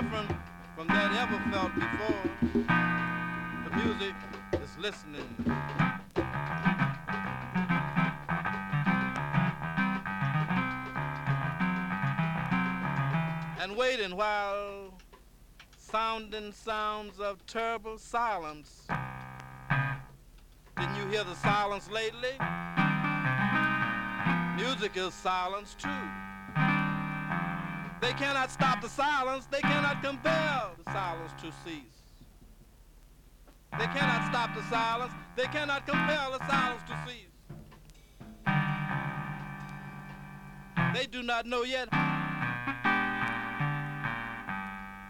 different from that ever felt before. The music is listening. And waiting while sounding sounds of terrible silence. Didn't you hear the silence lately? Music is silence too. They cannot stop the silence. They cannot compel the silence to cease. They cannot stop the silence. They cannot compel the silence to cease. They do not know yet.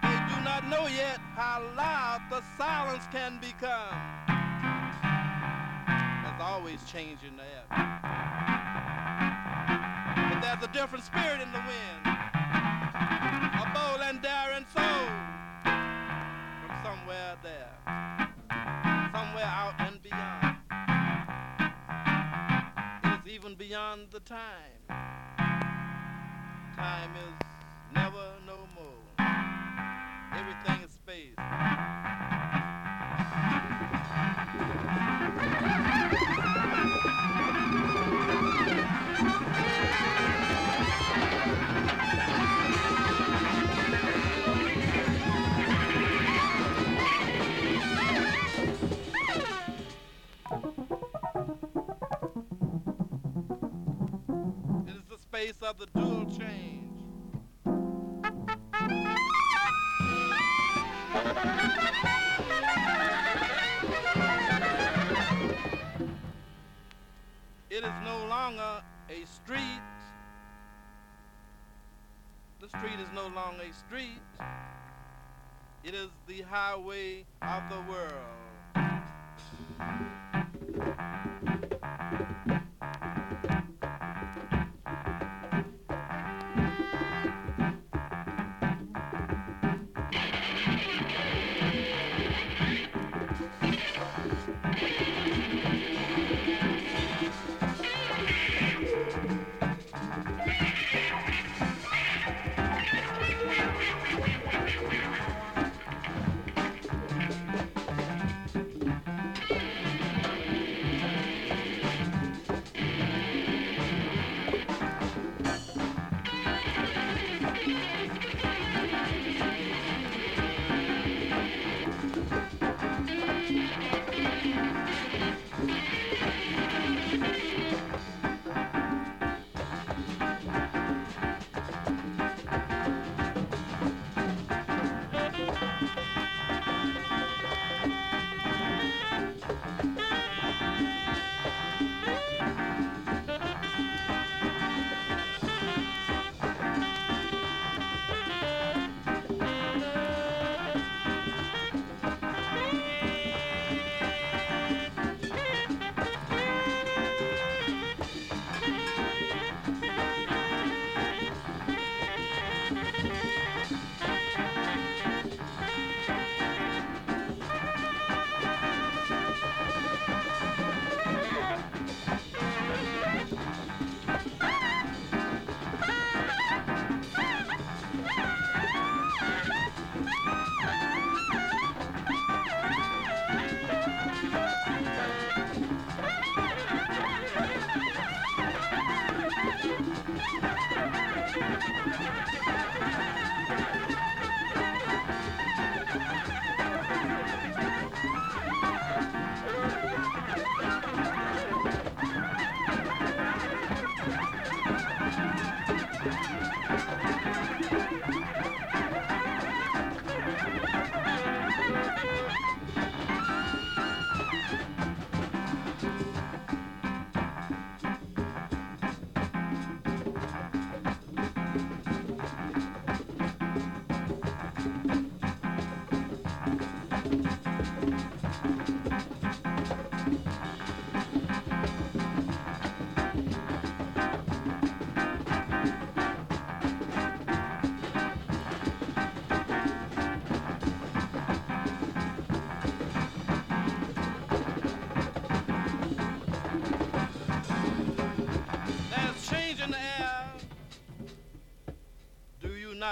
They do not know yet how loud the silence can become. There's always changing in the air. But there's a different spirit in the wind. A bold and daring soul from somewhere there. Somewhere out and beyond. It is even beyond the time. Time is never no more. Space of the dual change. It is no longer a street. The street is no longer a street. It is the highway of the world.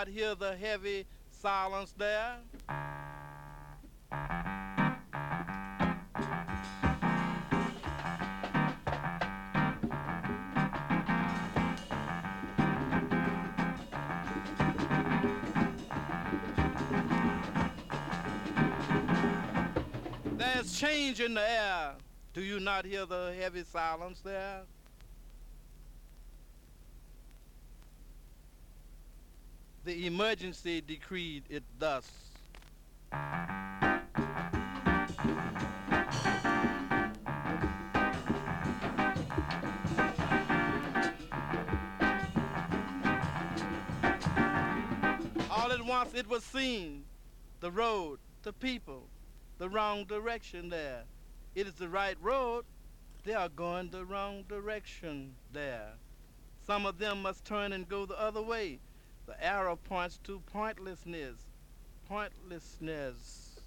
Not hear the heavy silence there? There's change in the air. Do you not hear the heavy silence there? Emergency decreed it thus. All at once it was seen, the road, the people, the wrong direction there. It is the right road. They are going the wrong direction there. Some of them must turn and go the other way. The arrow points to pointlessness. Pointlessness.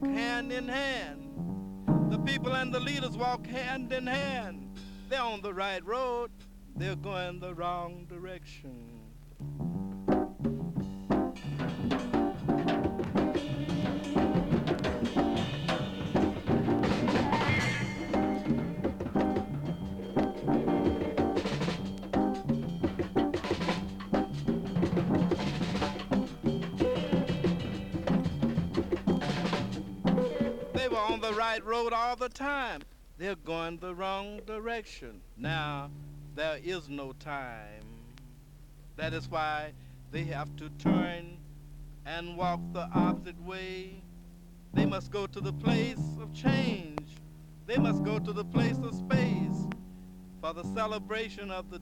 Walk hand in hand. The people and the leaders walk hand in hand. They're on the right road, they're going the wrong right road all the time. They're going the wrong direction. Now, there is no time. That is why they have to turn and walk the opposite way. They must go to the place of change. They must go to the place of space for the celebration of the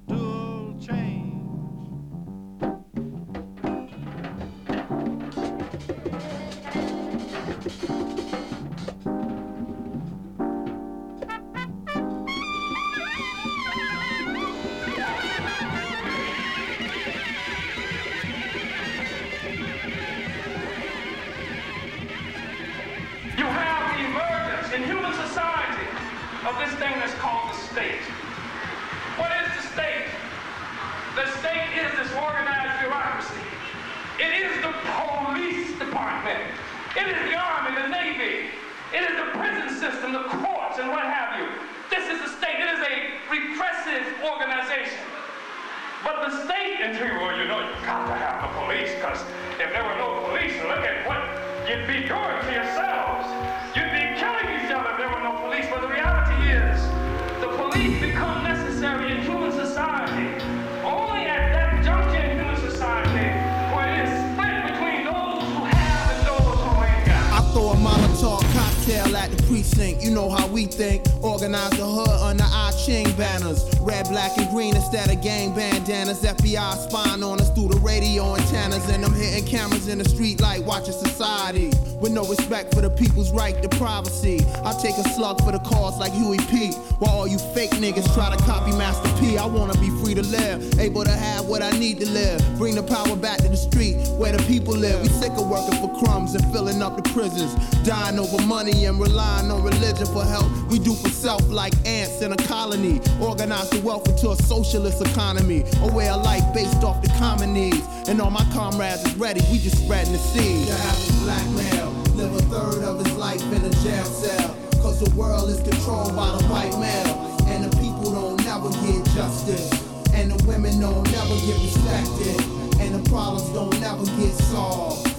working for crumbs and filling up the prisons. Dying over money and relying on religion for help. We do for self like ants in a colony. Organize the wealth into a socialist economy. A way of life based off the common needs. And all my comrades is ready, we just spreading the seed. The average black male live a third of his life in a jail cell. Cause the world is controlled by the white male. And the people don't never get justice. And the women don't never get respected. And the problems don't never get solved.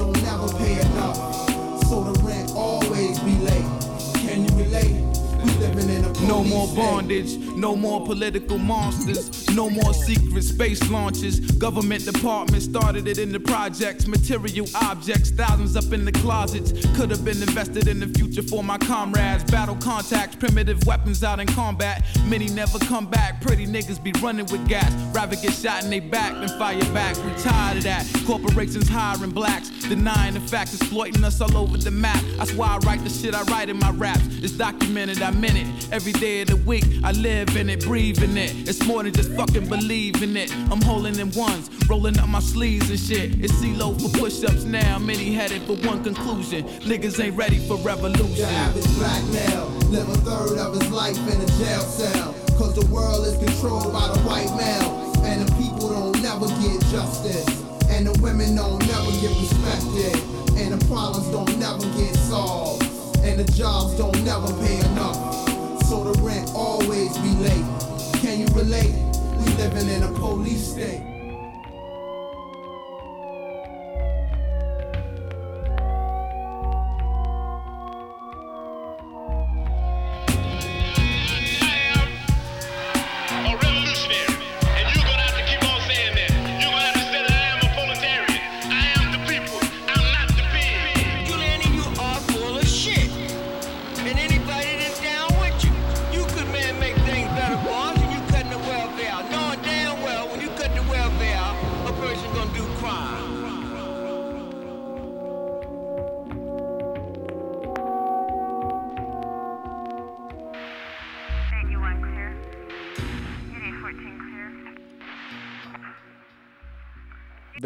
And the jobs don't never pay enough. So the rent always be late. Can you relate? We living in a No more bondage, no more political monsters, no more secret space launches. Government departments started it in the projects, material objects, thousands up in the closets. Could have been invested in the future for my comrades. Battle contacts, primitive weapons out in combat. Many never come back. Pretty niggas be running with gas. Rather get shot in they back than fire back. We tired of that. Corporations hiring blacks, denying the facts, exploiting us all over the map. That's why I write the shit I write in my raps. It's documented, I'm in it. Every day of the week, I live in it, breathe in it. It's more than just fucking believing it. I'm holding in ones, rolling up my sleeves and shit. It's CeeLo for push-ups now. Many headed for one conclusion. Niggas ain't ready for revolution. The average black male live a third of his life in a jail cell. Cause the world is controlled by the white male. And the people don't never get justice. And the women don't never get respected. And the problems don't never get solved. And the jobs don't never pay enough. So the rent always be late. Can you relate? We living in a police state.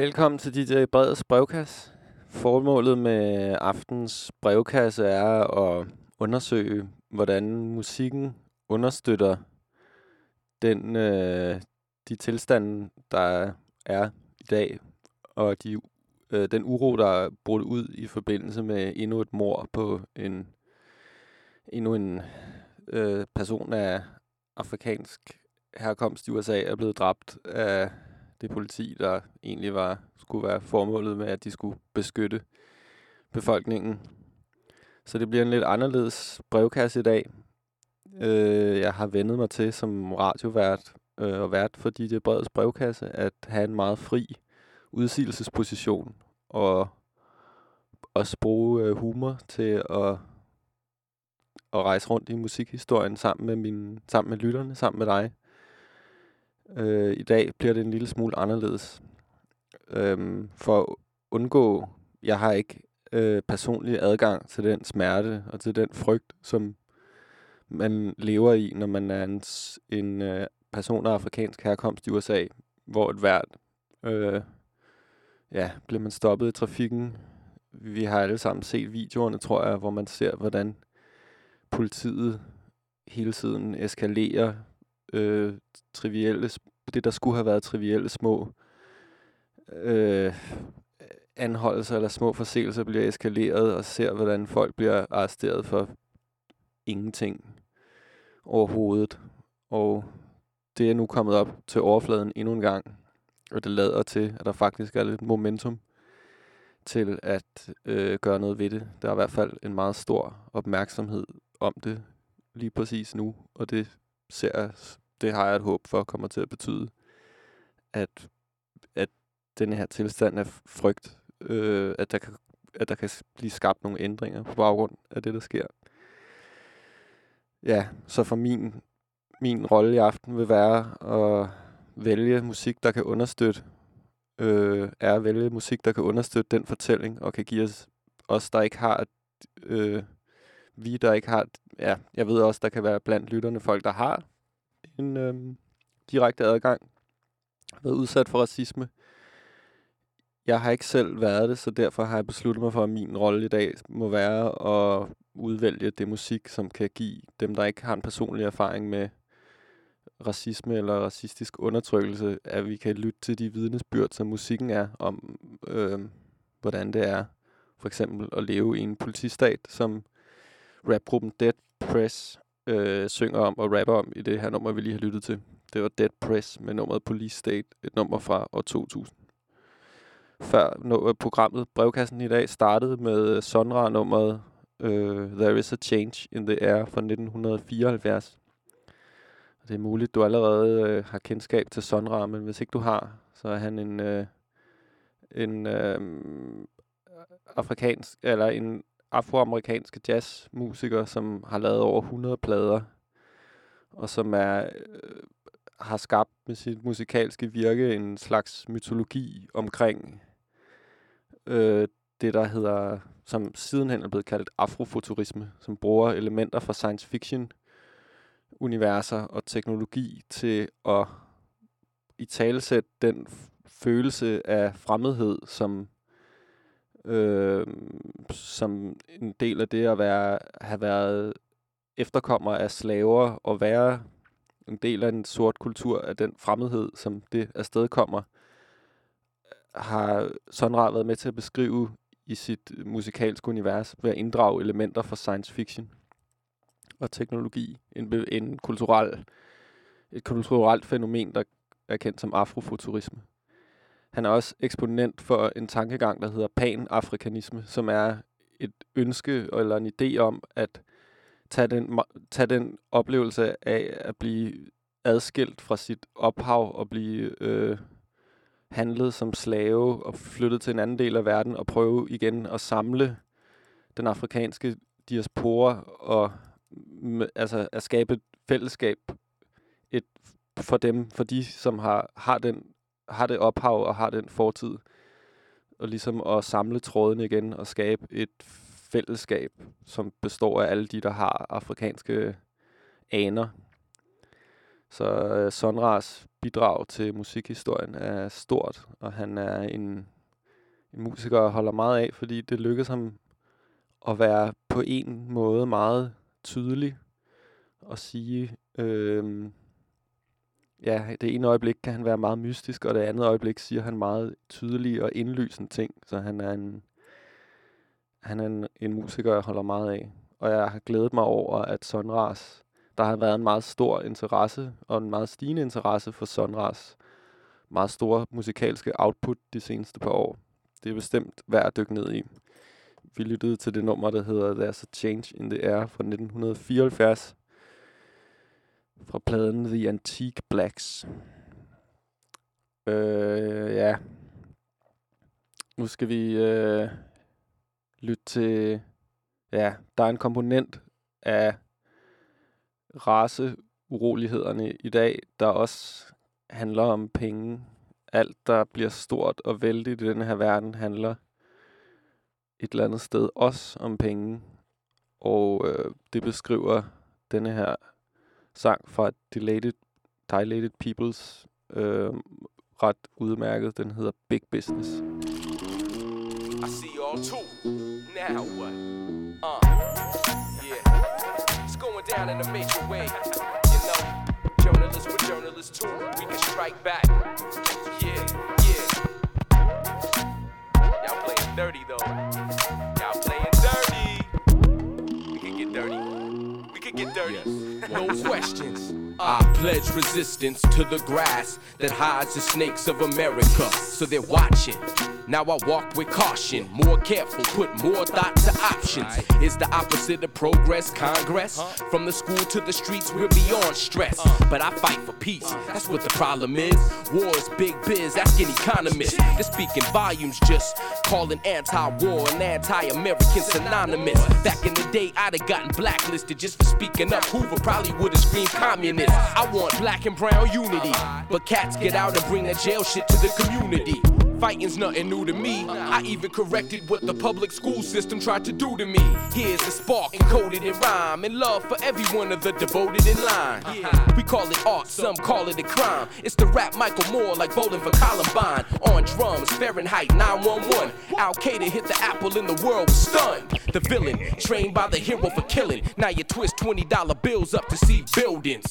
Velkommen til DJ Breds brevkasse. Formålet med aftens brevkasse er at undersøge, hvordan musikken understøtter den, øh, de tilstande, der er i dag, og de, øh, den uro, der er brudt ud i forbindelse med endnu et mor på en endnu en øh, person af afrikansk herkomst i USA er blevet dræbt af det politi, der egentlig var skulle være formålet med, at de skulle beskytte befolkningen. Så det bliver en lidt anderledes brevkasse i dag. Øh, jeg har vendet mig til som radiovært øh, og vært for DJ Breds brevkasse at have en meget fri udsigelsesposition og også bruge øh, humor til at, at rejse rundt i musikhistorien sammen med, mine, sammen med lytterne, sammen med dig. Øh, I dag bliver det en lille smule anderledes. Øhm, for at undgå, jeg har ikke øh, personlig adgang til den smerte og til den frygt, som man lever i, når man er en, en øh, person af afrikansk herkomst i USA, hvor et hvert, øh, ja, bliver man stoppet i trafikken. Vi har alle sammen set videoerne, tror jeg, hvor man ser, hvordan politiet hele tiden eskalerer øh, trivielle, det der skulle have været trivielle små øh, anholdelser eller små forseelser bliver eskaleret og ser, hvordan folk bliver arresteret for ingenting overhovedet. Og det er nu kommet op til overfladen endnu en gang, og det lader til, at der faktisk er lidt momentum til at øh, gøre noget ved det. Der er i hvert fald en meget stor opmærksomhed om det lige præcis nu, og det ser jeg, det har jeg et håb for kommer til at betyde, at, at den her tilstand af frygt, øh, at, der kan, at der kan blive skabt nogle ændringer på baggrund af det, der sker. Ja, så for min, min rolle i aften vil være at vælge musik, der kan understøtte, øh, er at vælge musik, der kan understøtte den fortælling, og kan give os, os der ikke har, øh, vi der ikke har, ja, jeg ved også, der kan være blandt lytterne folk, der har en øhm, direkte adgang, været udsat for racisme. Jeg har ikke selv været det, så derfor har jeg besluttet mig for, at min rolle i dag må være at udvælge det musik, som kan give dem, der ikke har en personlig erfaring med racisme eller racistisk undertrykkelse, at vi kan lytte til de vidnesbyrd, som musikken er, om øh, hvordan det er for eksempel at leve i en politistat, som rapgruppen Dead Press øh, synger om og rapper om i det her nummer, vi lige har lyttet til. Det var Dead Press med nummeret Police State, et nummer fra år 2000. Før no, øh, programmet Brevkassen i dag startede med øh, Sonra-nummeret øh, There is a Change in the Air fra 1974. Og det er muligt, du allerede øh, har kendskab til Sonra, men hvis ikke du har, så er han en, øh, en øh, afrikansk, eller en afroamerikanske jazzmusiker, som har lavet over 100 plader, og som er øh, har skabt med sit musikalske virke en slags mytologi omkring øh, det, der hedder, som sidenhen er blevet kaldt afrofuturisme, som bruger elementer fra science fiction universer og teknologi til at i talesæt den følelse af fremmedhed, som øh, som en del af det at være, have været efterkommer af slaver og være en del af en sort kultur af den fremmedhed, som det afsted kommer, har Sonra været med til at beskrive i sit musikalske univers ved at inddrage elementer fra science fiction og teknologi. En, en kulturel, et kulturelt fænomen, der er kendt som afrofuturisme. Han er også eksponent for en tankegang, der hedder pan-afrikanisme, som er et ønske eller en idé om at tage den, tage den oplevelse af at blive adskilt fra sit ophav og blive øh, handlet som slave og flyttet til en anden del af verden og prøve igen at samle den afrikanske diaspora og altså at skabe et fællesskab et, for dem, for de, som har, har, den, har det ophav og har den fortid. Og ligesom at samle trådene igen og skabe et fællesskab, som består af alle de, der har afrikanske aner. Så uh, Sonras bidrag til musikhistorien er stort, og han er en, en musiker, jeg holder meget af, fordi det lykkedes ham at være på en måde meget tydelig og sige, øh, ja, det ene øjeblik kan han være meget mystisk, og det andet øjeblik siger han meget tydelige og indlysende ting. Så han er en, han er en, en musiker, jeg holder meget af. Og jeg har glædet mig over, at Sonras, der har været en meget stor interesse, og en meget stigende interesse for Sonras meget store musikalske output de seneste par år. Det er bestemt værd at dykke ned i. Vi lyttede til det nummer, der hedder There's a Change in the Air fra 1974 fra pladen The Antique Blacks. Øh, ja. Nu skal vi øh, lytte til... Ja, der er en komponent af raceurolighederne i dag, der også handler om penge. Alt, der bliver stort og vældigt i denne her verden, handler et eller andet sted også om penge. Og øh, det beskriver denne her sang fra Dilated, Dilated Peoples øh, ret udmærket. Den hedder Big Business. I see y'all too. Now what? Uh, yeah. It's going down in a major way. You know, journalists with journalists too. We can strike back. Yeah, yeah. Y'all playing dirty though. Get dirty. No questions. I pledge resistance to the grass that hides the snakes of America. So they're watching. Now I walk with caution, more careful, put more thought to options. Is the opposite of progress, Congress? From the school to the streets, we're beyond stress. But I fight for peace, that's what the problem is. War is big biz, asking economists. They're speaking volumes, just calling anti war and anti American synonymous. Back in the day, I'd have gotten blacklisted just for speaking up. Hoover probably would have screamed communist. I want black and brown unity. But cats get out and bring that jail shit to the community. Fighting's nothing new to me. I even corrected what the public school system tried to do to me. Here's a spark encoded in rhyme and love for every one of the devoted in line. We call it art, some call it a crime. It's the rap Michael Moore like bowling for Columbine. On drums, Fahrenheit 911. Al Qaeda hit the apple and the world was stunned. The villain, trained by the hero for killing. Now you twist $20 bills up to see buildings.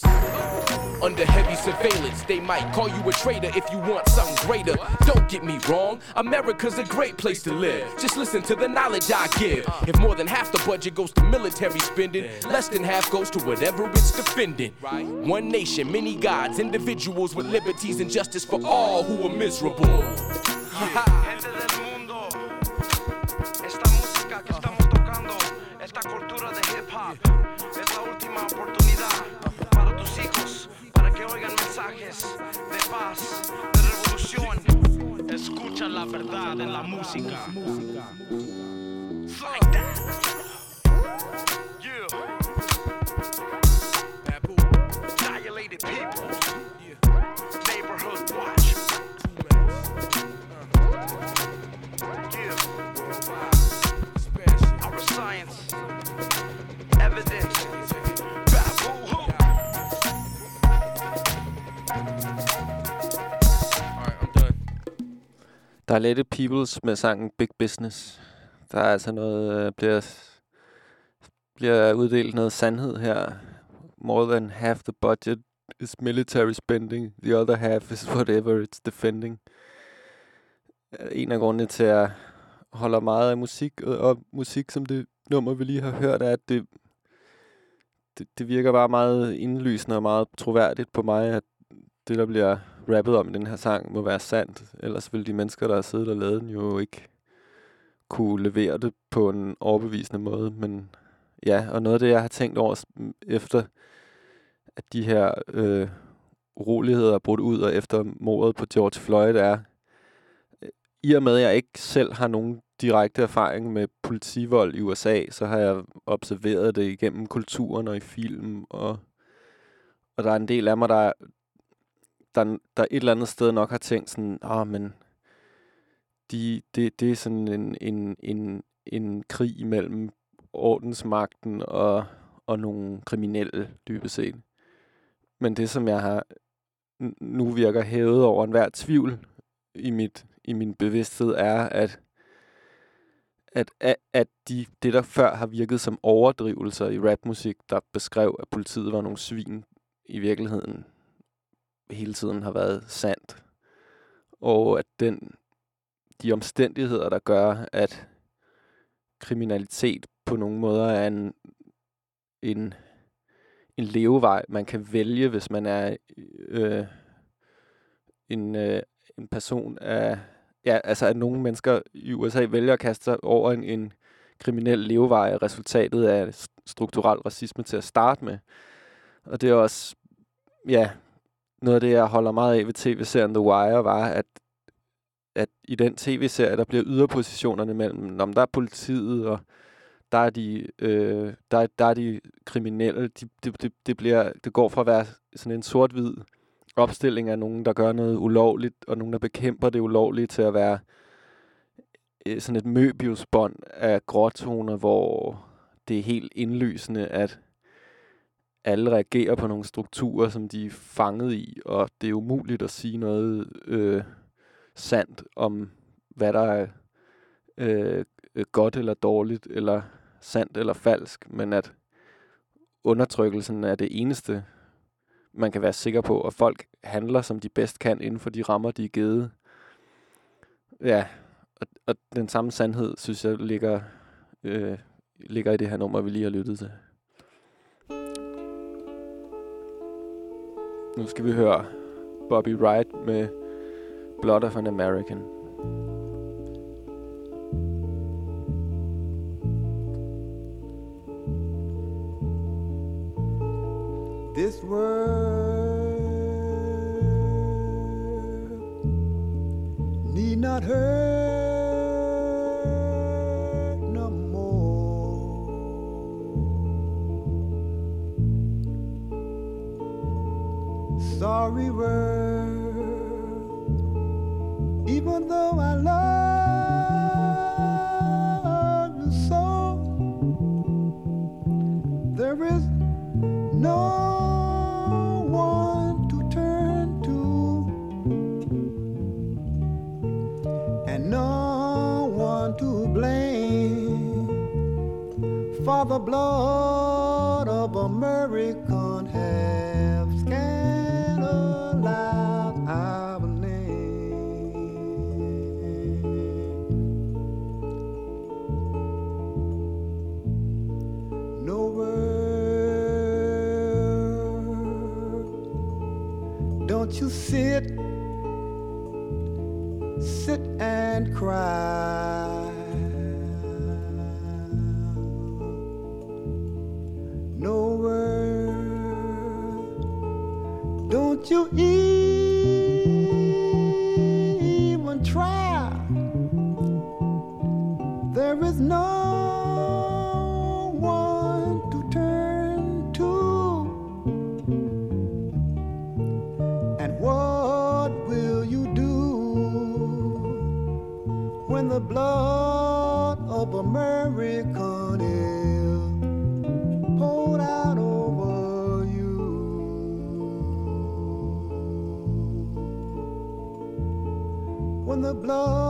Under heavy surveillance, they might call you a traitor if you want something greater. Don't get me wrong, America's a great place to live. Just listen to the knowledge I give. If more than half the budget goes to military spending, less than half goes to whatever it's defending. One nation, many gods, individuals with liberties and justice for all who are miserable. De paz. Escucha la verdad en la música. Like Der er Lette Peoples med sangen Big Business. Der er altså noget, øh, bliver, bliver uddelt noget sandhed her. More than half the budget is military spending. The other half is whatever it's defending. Øh, en af grundene til, at jeg holder meget af musik, øh, og, og musik som det nummer, vi lige har hørt, er, at det, det, det virker bare meget indlysende og meget troværdigt på mig, at det, der bliver rappet om i den her sang, må være sandt. Ellers ville de mennesker, der har siddet og lavet den, jo ikke kunne levere det på en overbevisende måde. Men ja, og noget af det, jeg har tænkt over efter, at de her øh, uroligheder er brudt ud, og efter mordet på George Floyd er, øh, i og med, at jeg ikke selv har nogen direkte erfaring med politivold i USA, så har jeg observeret det igennem kulturen og i film, og, og der er en del af mig, der, der, der et eller andet sted nok har tænkt sådan, ah, men de, det, det er sådan en, en, en, en krig imellem ordensmagten og, og nogle kriminelle, dybest set. Men det, som jeg har nu virker hævet over enhver tvivl i, mit, i min bevidsthed, er, at, at, at, at de, det, der før har virket som overdrivelser i rapmusik, der beskrev, at politiet var nogle svin, i virkeligheden hele tiden har været sandt. Og at den, de omstændigheder, der gør, at kriminalitet på nogle måder er en, en, en levevej, man kan vælge, hvis man er øh, en, øh, en person af... Ja, altså at nogle mennesker i USA vælger at kaste sig over en, en kriminel levevej, er resultatet af strukturel racisme til at starte med. Og det er også, ja, noget af det, jeg holder meget af ved tv-serien The Wire, var, at, at i den tv-serie, der bliver yderpositionerne mellem, om der er politiet, og der er de, øh, der, der er de kriminelle, de, det, det, det, bliver, det går fra at være sådan en sort-hvid opstilling af nogen, der gør noget ulovligt, og nogen, der bekæmper det ulovlige, til at være øh, sådan et møbiusbånd af gråtoner, hvor det er helt indlysende, at alle reagerer på nogle strukturer, som de er fanget i, og det er umuligt at sige noget øh, sandt om, hvad der er øh, øh, godt eller dårligt, eller sandt eller falsk, men at undertrykkelsen er det eneste, man kan være sikker på, og folk handler, som de bedst kan, inden for de rammer, de er givet. Ja, og, og den samme sandhed, synes jeg, ligger, øh, ligger i det her nummer, vi lige har lyttet til. Nu skal vi høre Bobby Wright med Blood of an American. This world need not hurt Sorry world, even though I love you so, there is no one to turn to, and no one to blame for the blood of American have sit, sit and cry. No word. Don't you even blood of American is poured out over you? When the blood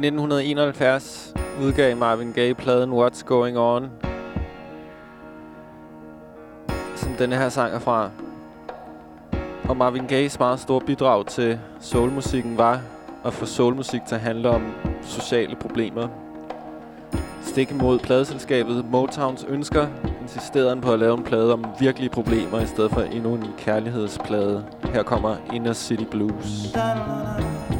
1971 udgav Marvin Gaye pladen What's Going On, som denne her sang er fra. Og Marvin Gayes meget store bidrag til soulmusikken var at få soulmusik til at handle om sociale problemer. Stik imod pladeselskabet Motowns ønsker, insisterede han på at lave en plade om virkelige problemer i stedet for endnu en kærlighedsplade. Her kommer Inner City Blues. Da, da, da.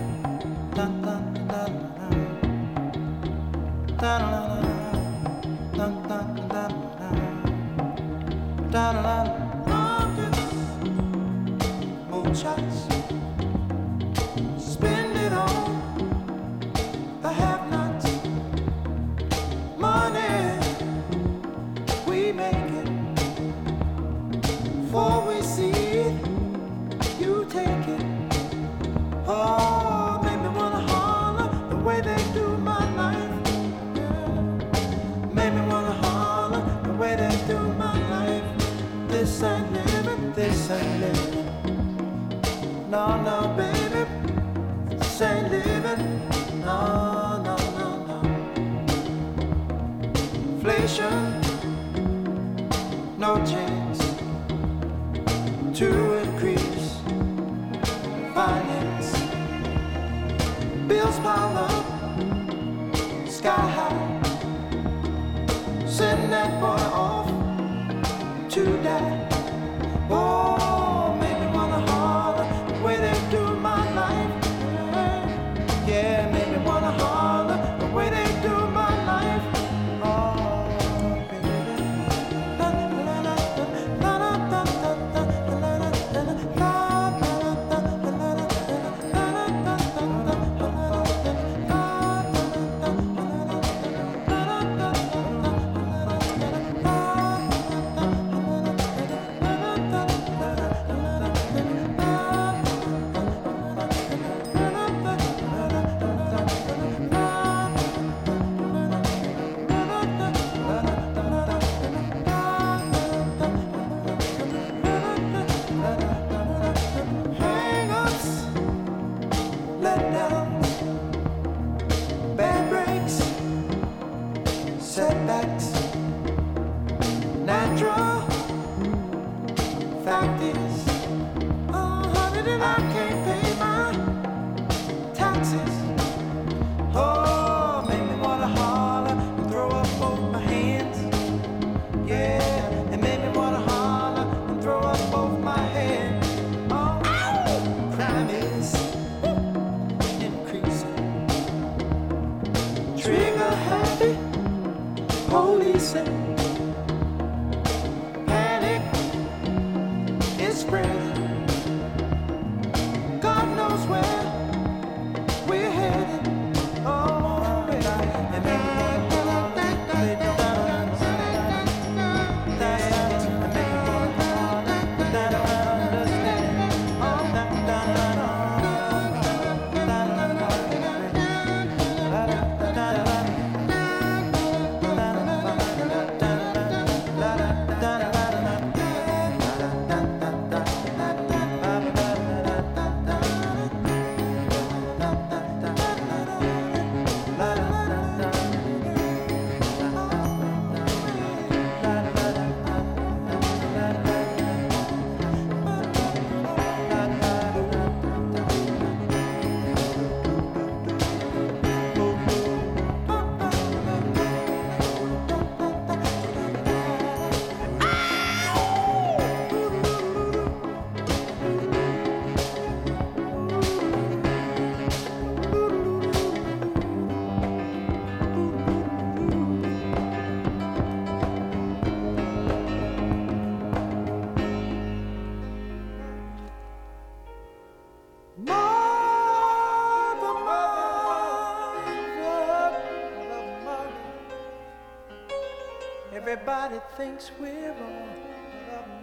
Everybody thinks we're wrong,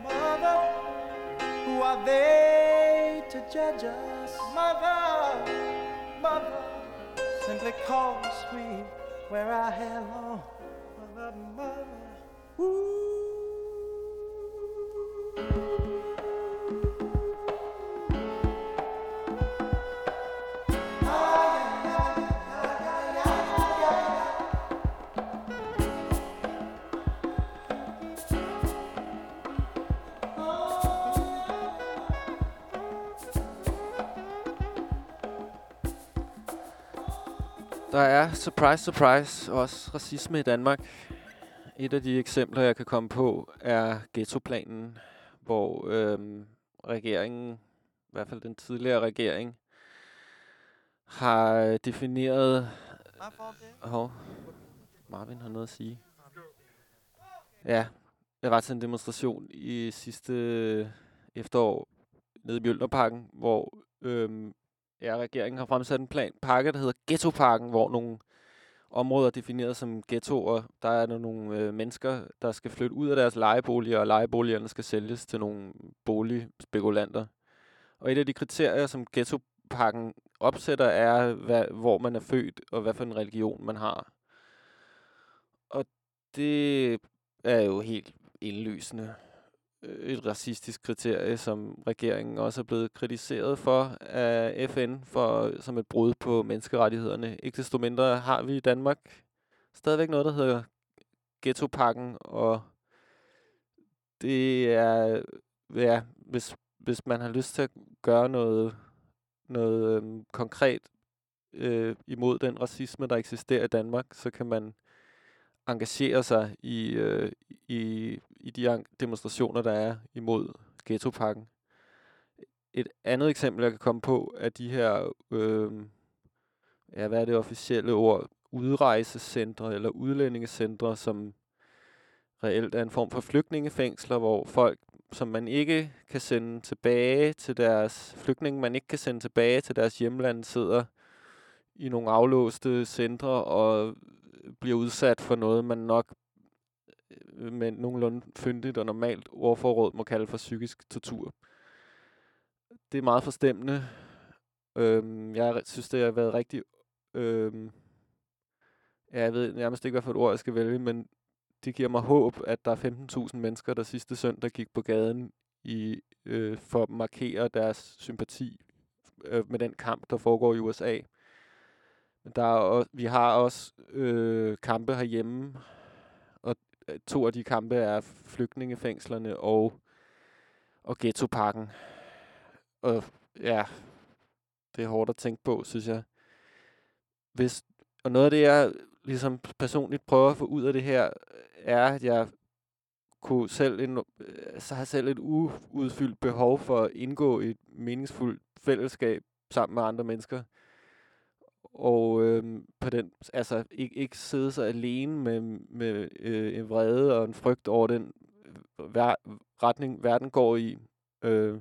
but mother, who are they to judge us? Mother, mother, simply cause we where our hair. Er, surprise, surprise, også racisme i Danmark. Et af de eksempler, jeg kan komme på, er ghettoplanen, hvor øhm, regeringen, i hvert fald den tidligere regering, har defineret... Hov, Marvin har noget at sige. Ja, jeg var til en demonstration i sidste efterår nede i Mjølnerparken, hvor øhm, ja, regeringen har fremsat en plan, pakke, der hedder Ghettoparken, hvor nogle områder defineret som ghettoer, der er der nogle øh, mennesker, der skal flytte ud af deres lejeboliger, og lejeboligerne skal sælges til nogle boligspekulanter. Og et af de kriterier, som ghettoparken opsætter, er, hvad, hvor man er født, og hvad for en religion man har. Og det er jo helt indlysende Øh, et racistisk kriterie, som regeringen også er blevet kritiseret for af FN for, øh, som et brud på menneskerettighederne. Ikke desto mindre har vi i Danmark stadigvæk noget, der hedder ghettopakken, og det er, ja, hvis, hvis man har lyst til at gøre noget, noget øhm, konkret øh, imod den racisme, der eksisterer i Danmark, så kan man engagere sig i, øh, i, i de demonstrationer, der er imod ghettopakken. Et andet eksempel, jeg kan komme på, er de her, øh, ja, hvad er det officielle ord, udrejsecentre eller udlændingecentre, som reelt er en form for flygtningefængsler, hvor folk, som man ikke kan sende tilbage til deres flygtninge, man ikke kan sende tilbage til deres hjemland, sidder i nogle aflåste centre og bliver udsat for noget, man nok Øh, med nogenlunde fyndigt og normalt ordforråd må kalde for psykisk tortur. Det er meget forstemmende. Øhm, jeg synes, det har været rigtig... Øhm, ja, jeg ved nærmest ikke, hvad for et ord jeg skal vælge, men det giver mig håb, at der er 15.000 mennesker, der sidste søndag gik på gaden i, øh, for at markere deres sympati øh, med den kamp, der foregår i USA. Der er også, vi har også øh, kampe herhjemme, Øh, to af de kampe er flygtningefængslerne og, og ghettoparken. Og ja, det er hårdt at tænke på, synes jeg. Hvis, og noget af det, jeg ligesom personligt prøver at få ud af det her, er, at jeg kunne selv en, øh, så har selv et uudfyldt behov for at indgå i et meningsfuldt fællesskab sammen med andre mennesker og øh, på den, altså ikke, ikke sidde så alene med, med øh, en vrede og en frygt over den øh, ver, retning, verden går i. Øh,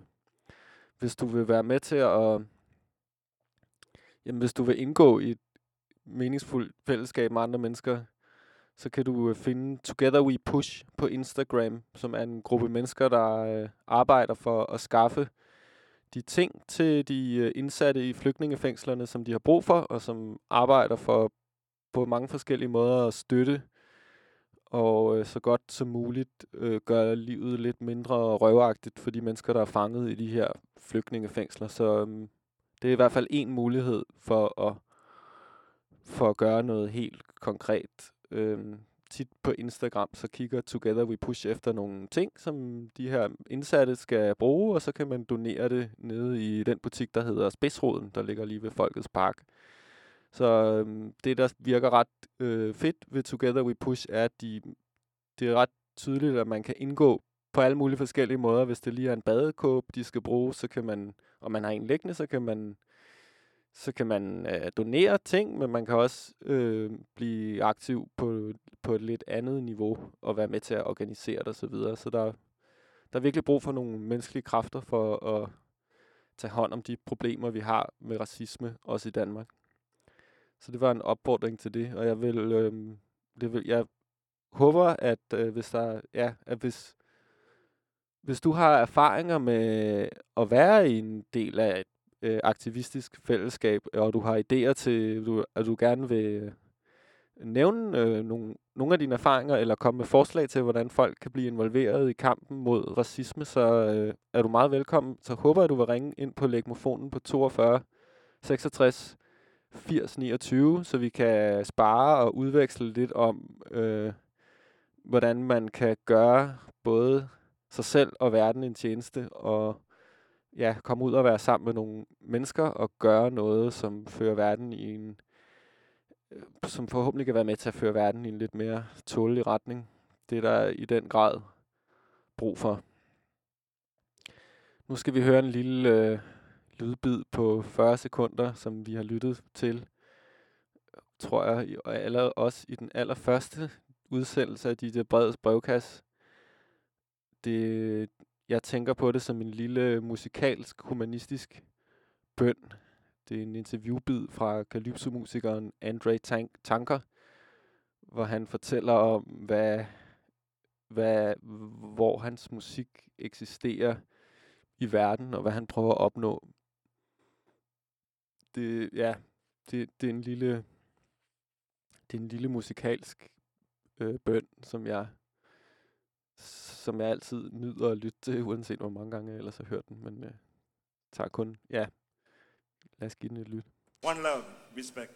hvis du vil være med til at, jamen hvis du vil indgå i et meningsfuldt fællesskab med andre mennesker, så kan du øh, finde Together We Push på Instagram, som er en gruppe mennesker, der øh, arbejder for at skaffe de ting til de øh, indsatte i flygtningefængslerne, som de har brug for, og som arbejder for på mange forskellige måder at støtte og øh, så godt som muligt øh, gøre livet lidt mindre røvagtigt for de mennesker, der er fanget i de her flygtningefængsler. Så øh, det er i hvert fald en mulighed for at, for at gøre noget helt konkret. Øh, tit på Instagram, så kigger Together We Push efter nogle ting, som de her indsatte skal bruge, og så kan man donere det nede i den butik, der hedder Spidsroden, der ligger lige ved Folkets Park. Så øhm, det, der virker ret øh, fedt ved Together We Push, er, at de, det er ret tydeligt, at man kan indgå på alle mulige forskellige måder. Hvis det lige er en badekåb, de skal bruge, så kan man, og man har en liggende, så kan man så kan man øh, donere ting, men man kan også øh, blive aktiv på, på et lidt andet niveau og være med til at organisere det osv. Så, videre. så der, der er virkelig brug for nogle menneskelige kræfter for at tage hånd om de problemer, vi har med racisme, også i Danmark. Så det var en opfordring til det, og jeg vil, øh, det vil jeg håber, at øh, hvis der, ja, at hvis, hvis du har erfaringer med at være i en del af et øh, aktivistisk fællesskab, og du har idéer til, du, at du gerne vil øh, nævne øh, nogle, nogle af dine erfaringer, eller komme med forslag til, hvordan folk kan blive involveret i kampen mod racisme, så øh, er du meget velkommen. Så håber jeg, du vil ringe ind på legmofonen på 42 66 80 29, så vi kan spare og udveksle lidt om, øh, hvordan man kan gøre både sig selv og verden en tjeneste, og ja, komme ud og være sammen med nogle mennesker og gøre noget, som fører verden i en øh, som forhåbentlig kan være med til at føre verden i en lidt mere tålelig retning. Det er der i den grad brug for. Nu skal vi høre en lille øh, lydbid på 40 sekunder, som vi har lyttet til, tror jeg, og allerede også i den allerførste udsendelse af DJ Breds brevkasse. Det, jeg tænker på det som en lille musikalsk, humanistisk bøn. Det er en interviewbid fra kalypso-musikeren Andre Tank Tanker, hvor han fortæller om, hvad, hvad, hvor hans musik eksisterer i verden, og hvad han prøver at opnå. Det, ja, det, det er en lille, det er en lille musikalsk øh, bøn, som jeg, som jeg altid nyder at lytte til, uanset hvor mange gange jeg ellers har hørt den, men øh, tager kun, ja, lad os give den et lyt. One love, respect.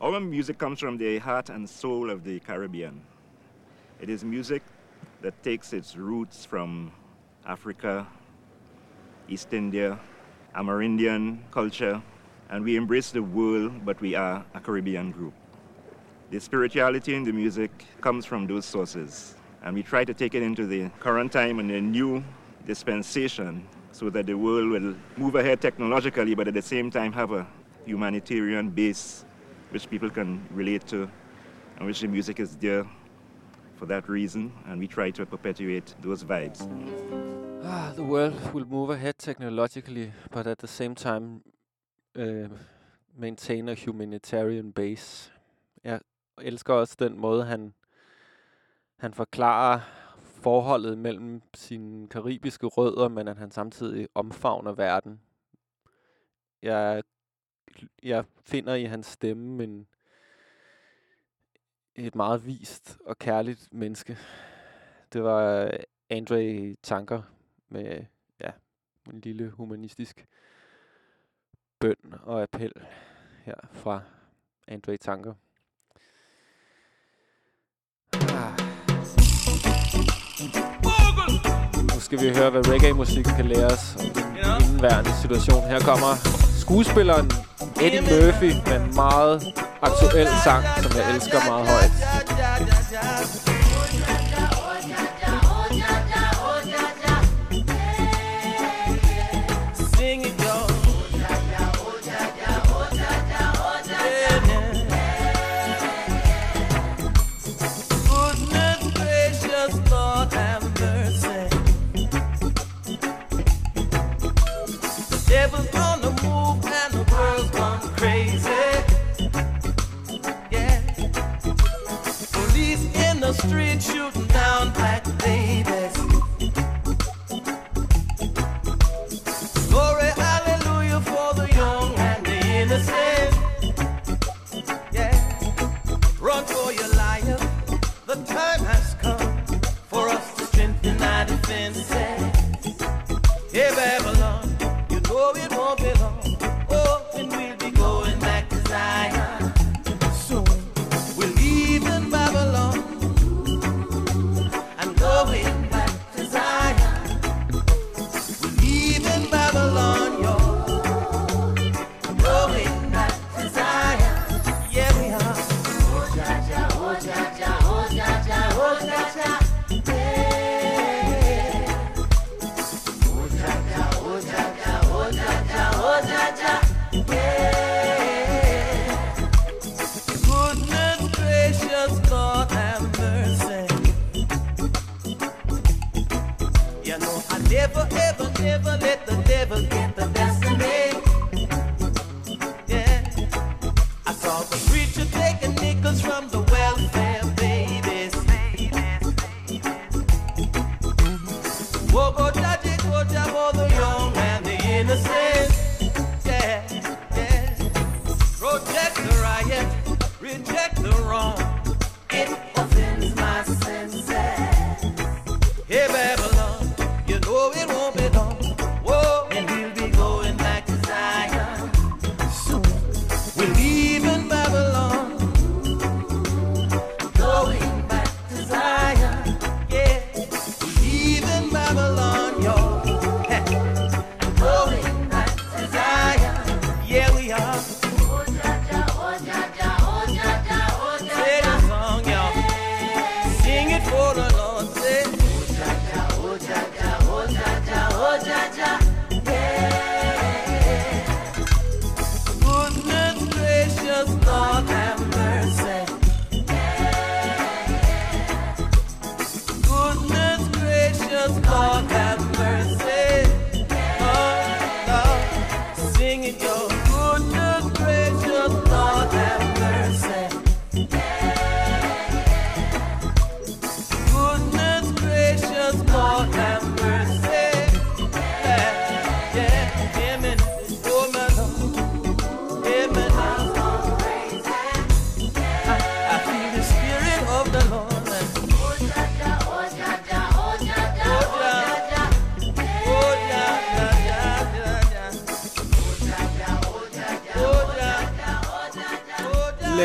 Our music comes from the heart and soul of the Caribbean. It is music that takes its roots from Africa, East India, Amerindian culture, and we embrace the world, but we are a Caribbean group. The spirituality in the music comes from those sources, and we try to take it into the current time and the new dispensation so that the world will move ahead technologically, but at the same time have a humanitarian base which people can relate to, and which the music is there for that reason, and we try to perpetuate those vibes. Ah, the world will move ahead technologically, but at the same time uh, maintain a humanitarian base. Jeg elsker også den måde, han, han forklarer forholdet mellem sine karibiske rødder, men at han samtidig omfavner verden. Jeg, jeg finder i hans stemme en, et meget vist og kærligt menneske. Det var Andre Tanker med ja, en lille humanistisk bøn og appel her fra Andre Tanker. Ah. Nu skal vi høre, hvad reggae-musik kan lære os om den indværende situation. Her kommer skuespilleren Eddie Murphy med en meget aktuel sang, som jeg elsker meget højt.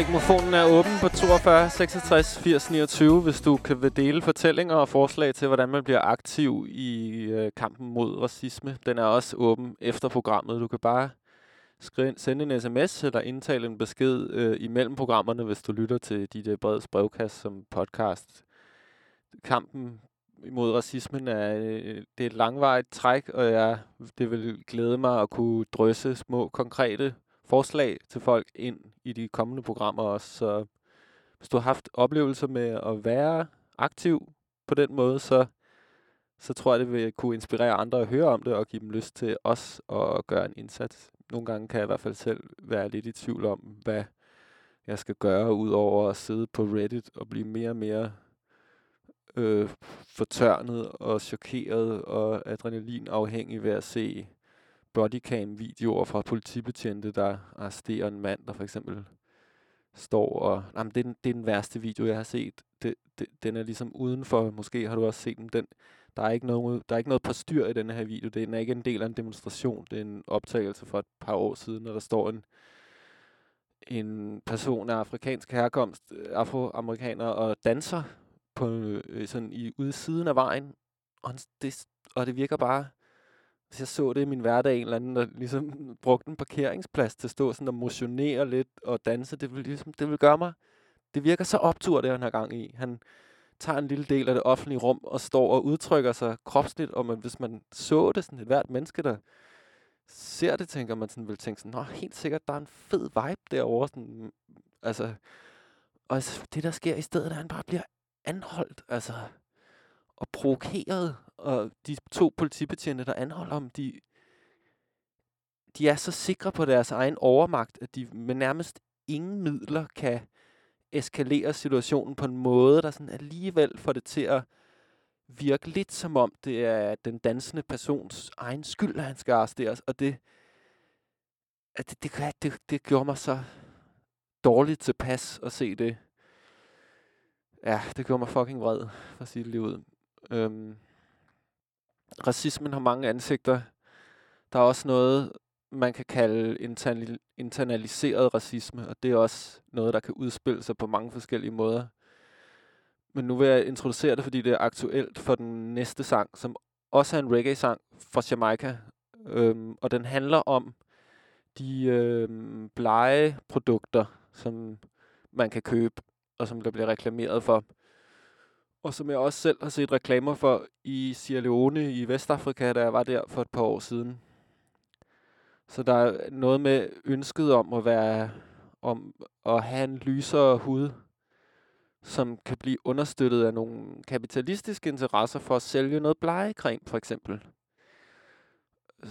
Mikrofonen er åben på 42 66 80 29, hvis du kan dele fortællinger og forslag til, hvordan man bliver aktiv i øh, kampen mod racisme. Den er også åben efter programmet. Du kan bare skrive, sende en sms eller indtale en besked øh, imellem programmerne, hvis du lytter til DJ Breds brevkast som podcast. Kampen mod racismen er, øh, det er et langvejt træk, og jeg, det vil glæde mig at kunne drysse små konkrete forslag til folk ind i de kommende programmer også. Så hvis du har haft oplevelser med at være aktiv på den måde, så, så tror jeg, det vil kunne inspirere andre at høre om det og give dem lyst til os at gøre en indsats. Nogle gange kan jeg i hvert fald selv være lidt i tvivl om, hvad jeg skal gøre, udover at sidde på Reddit og blive mere og mere øh, fortørnet og chokeret og adrenalinafhængig ved at se bodycam-videoer fra politibetjente, der arresterer en mand, der for eksempel står og... Jamen, det, er den, det er den værste video, jeg har set. Det, det, den er ligesom udenfor. Måske har du også set den. den der, er ikke noget, der er ikke noget på styr i den her video. Den er ikke en del af en demonstration. Det er en optagelse for et par år siden, og der står en, en person af afrikansk herkomst, øh, afroamerikaner, og danser på, øh, sådan i ude siden af vejen. Og, han, det, og det virker bare så jeg så det i min hverdag, en eller anden, der ligesom brugte en parkeringsplads til at stå sådan og motionere lidt og danse, det vil, ligesom, det vil gøre mig, det virker så optur, det han har gang i. Han tager en lille del af det offentlige rum og står og udtrykker sig kropsligt, og man, hvis man så det, sådan et hvert menneske, der ser det, tænker man sådan, vil tænke sådan, Nå, helt sikkert, der er en fed vibe derovre, sådan, altså, og altså, det der sker i stedet, er, at han bare bliver anholdt, altså, og provokeret, og de to politibetjente, der anholder ham, de, de er så sikre på deres egen overmagt, at de med nærmest ingen midler kan eskalere situationen på en måde, der sådan alligevel får det til at virke lidt som om, det er den dansende persons egen skyld, at han skal arresteres. Og det, at det, det, det, det, gjorde mig så dårligt tilpas at se det. Ja, det gjorde mig fucking vred, for at sige det lige ud. Øhm, racismen har mange ansigter. Der er også noget, man kan kalde internal internaliseret racisme, og det er også noget, der kan udspille sig på mange forskellige måder. Men nu vil jeg introducere det, fordi det er aktuelt for den næste sang, som også er en reggae-sang fra Jamaica. Øhm, og den handler om de øhm, blege produkter, som man kan købe, og som der bliver reklameret for og som jeg også selv har set reklamer for i Sierra Leone i Vestafrika, da jeg var der for et par år siden. Så der er noget med ønsket om at være om at have en lysere hud, som kan blive understøttet af nogle kapitalistiske interesser for at sælge noget blegecreme, for eksempel.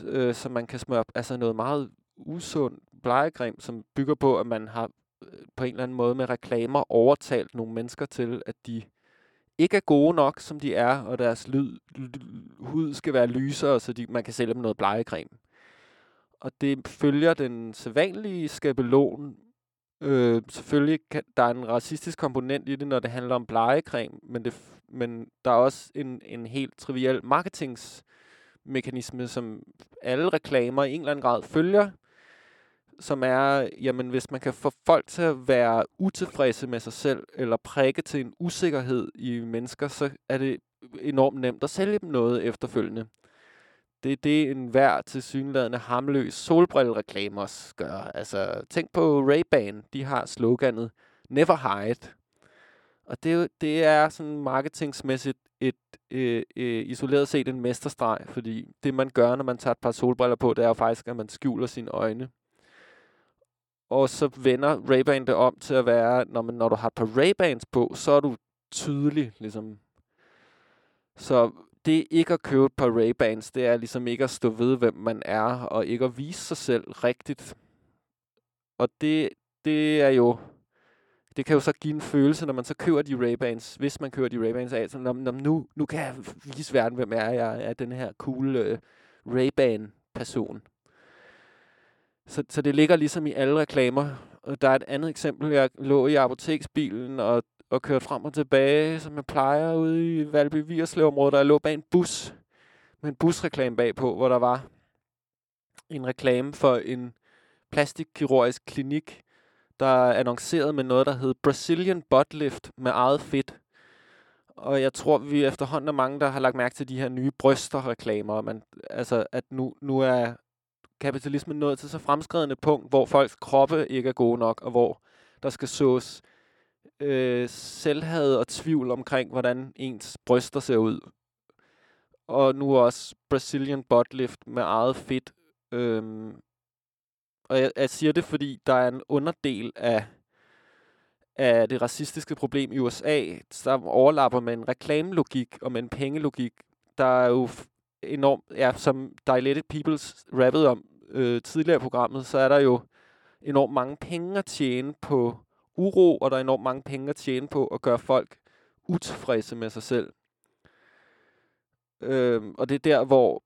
Øh, så man kan smøre altså noget meget usund blegecreme, som bygger på, at man har øh, på en eller anden måde med reklamer overtalt nogle mennesker til, at de ikke er gode nok, som de er, og deres lyd, hud skal være lysere, så de, man kan sælge dem noget blegecreme. Og det følger den sædvanlige skabelon. Øh, selvfølgelig kan, der er en racistisk komponent i det, når det handler om blegecreme, men, det, men der er også en, en helt triviel marketingsmekanisme, som alle reklamer i en eller anden grad følger, som er, jamen hvis man kan få folk til at være utilfredse med sig selv, eller prikke til en usikkerhed i mennesker, så er det enormt nemt at sælge dem noget efterfølgende. Det er det, en hver til synlædende hamløs solbrillereklame også gør. Altså, tænk på Ray-Ban. De har sloganet Never Hide. Og det, det er sådan marketingsmæssigt et øh, øh, isoleret set en mesterstreg, fordi det man gør, når man tager et par solbriller på, det er jo faktisk, at man skjuler sine øjne. Og så vender Ray-Ban det om til at være, når, man, når du har et par Ray-Bans på, så er du tydelig, ligesom. Så det ikke at købe et par Ray-Bans, det er ligesom ikke at stå ved, hvem man er, og ikke at vise sig selv rigtigt. Og det, det er jo, det kan jo så give en følelse, når man så kører de Ray-Bans, hvis man kører de Ray-Bans af, så når, når, nu, nu kan jeg vise verden, hvem jeg er. Jeg er den her cool øh, Ray-Ban-person. Så, så det ligger ligesom i alle reklamer. Der er et andet eksempel. Jeg lå i apoteksbilen og, og kørte frem og tilbage, som jeg plejer, ude i Valby Vierslev-området, og jeg lå bag en bus med en busreklame bagpå, hvor der var en reklame for en plastikkirurgisk klinik, der annoncerede med noget, der hed Brazilian Butt Lift med eget fedt. Og jeg tror, vi efterhånden er mange, der har lagt mærke til de her nye brysterreklamer. Man, altså, at nu, nu er kapitalismen nået til så fremskredende punkt, hvor folks kroppe ikke er gode nok, og hvor der skal sås øh, selvhad og tvivl omkring, hvordan ens bryster ser ud. Og nu også Brazilian butt lift med eget fedt. Øhm, og jeg, jeg siger det, fordi der er en underdel af, af det racistiske problem i USA, der overlapper med en reklamelogik og med en pengelogik, der er jo enormt, ja, som Dilated Peoples rappede om øh, tidligere i programmet, så er der jo enormt mange penge at tjene på uro, og der er enormt mange penge at tjene på at gøre folk utilfredse med sig selv. Øh, og det er der, hvor,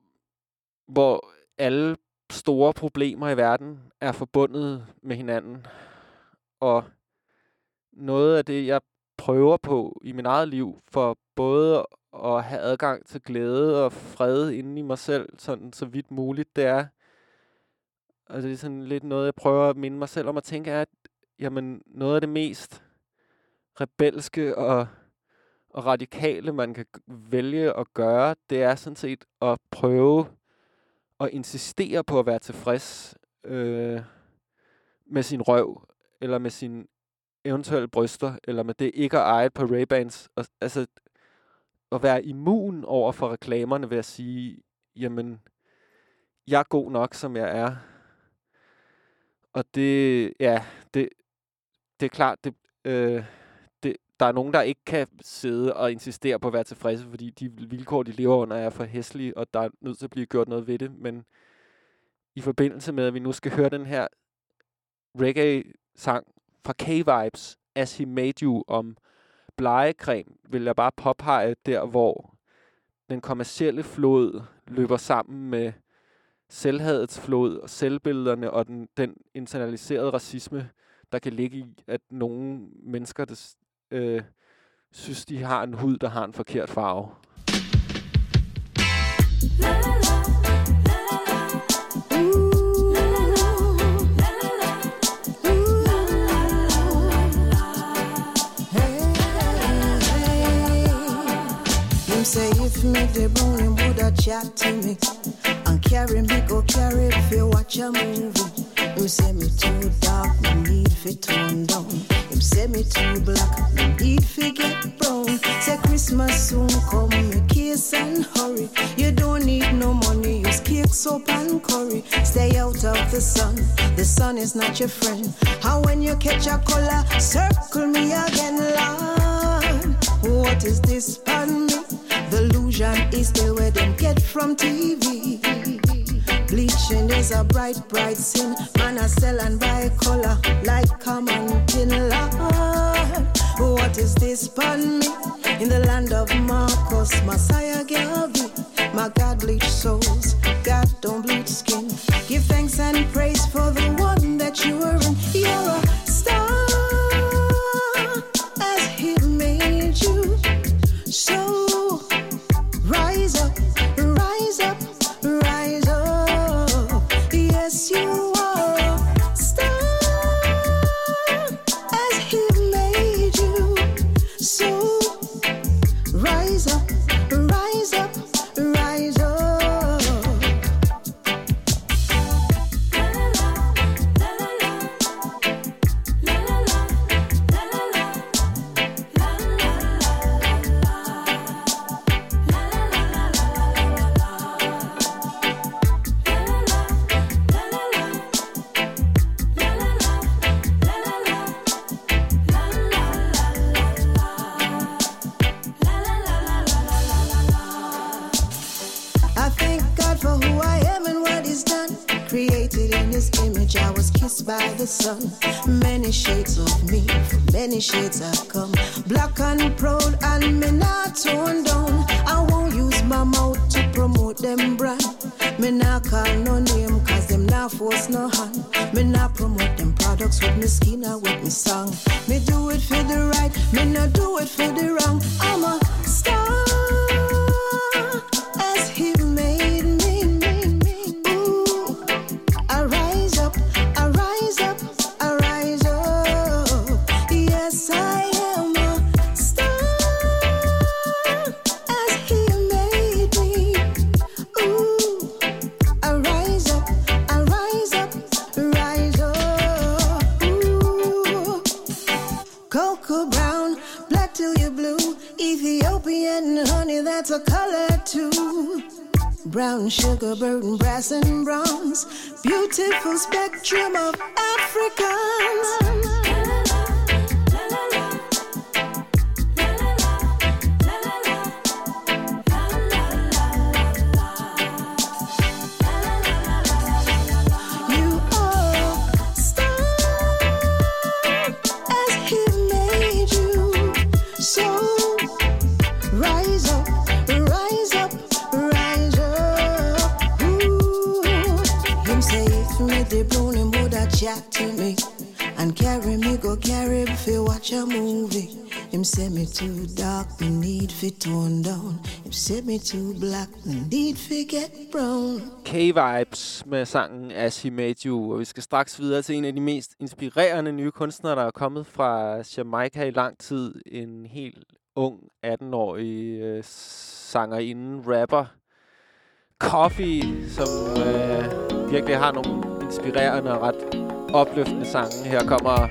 hvor alle store problemer i verden er forbundet med hinanden. Og noget af det, jeg prøver på i min eget liv, for både at have adgang til glæde og fred inde i mig selv, sådan så vidt muligt, det er, altså det er sådan lidt noget, jeg prøver at minde mig selv om at tænke, er, at jamen, noget af det mest rebelske og, og radikale, man kan vælge at gøre, det er sådan set at prøve at insistere på at være tilfreds øh, med sin røv, eller med sin eventuelle bryster, eller med det ikke at eje på Ray-Bans. Og, altså, at være immun over for reklamerne ved at sige, jamen, jeg er god nok, som jeg er. Og det, ja, det, det er klart, det, øh, det, der er nogen, der ikke kan sidde og insistere på at være tilfredse, fordi de vilkår, de lever under, er for hæslige, og der er nødt til at blive gjort noget ved det. Men i forbindelse med, at vi nu skal høre den her reggae-sang fra K-Vibes, As He Made You, om blegecreme, vil jeg bare påpege der, hvor den kommercielle flod løber sammen med selvhadets flod og selvbillederne og den, den internaliserede racisme, der kan ligge i, at nogle mennesker, des, øh, synes, de har en hud, der har en forkert farve. La, la, la. Me the bone him woulda chat to me and carry me go carry if you watch a movie. Him say me too dark, me need fi tone down. Him say me too black, me need fi get brown. Say Christmas soon come, me kiss and hurry. You don't need no money, use cake, soap and curry. Stay out of the sun, the sun is not your friend. How when you catch a color, circle me again, Lord. What is this pardon me? The illusion is the way them get from TV. Bleaching is a bright, bright sin. Man, I sell and buy color like common tin Lord. What is this pun me? In the land of Marcos, Messiah Garvey. My God bleach souls, God don't bleach skin. Give thanks and praise for the one that you are in. You're a star set me to black, and did forget brown. K-Vibes med sangen As He Made You. Og vi skal straks videre til en af de mest inspirerende nye kunstnere, der er kommet fra Jamaica i lang tid. En helt ung 18-årig øh, sangerinde, rapper. Coffee, som øh, virkelig har nogle inspirerende og ret opløftende sange. Her kommer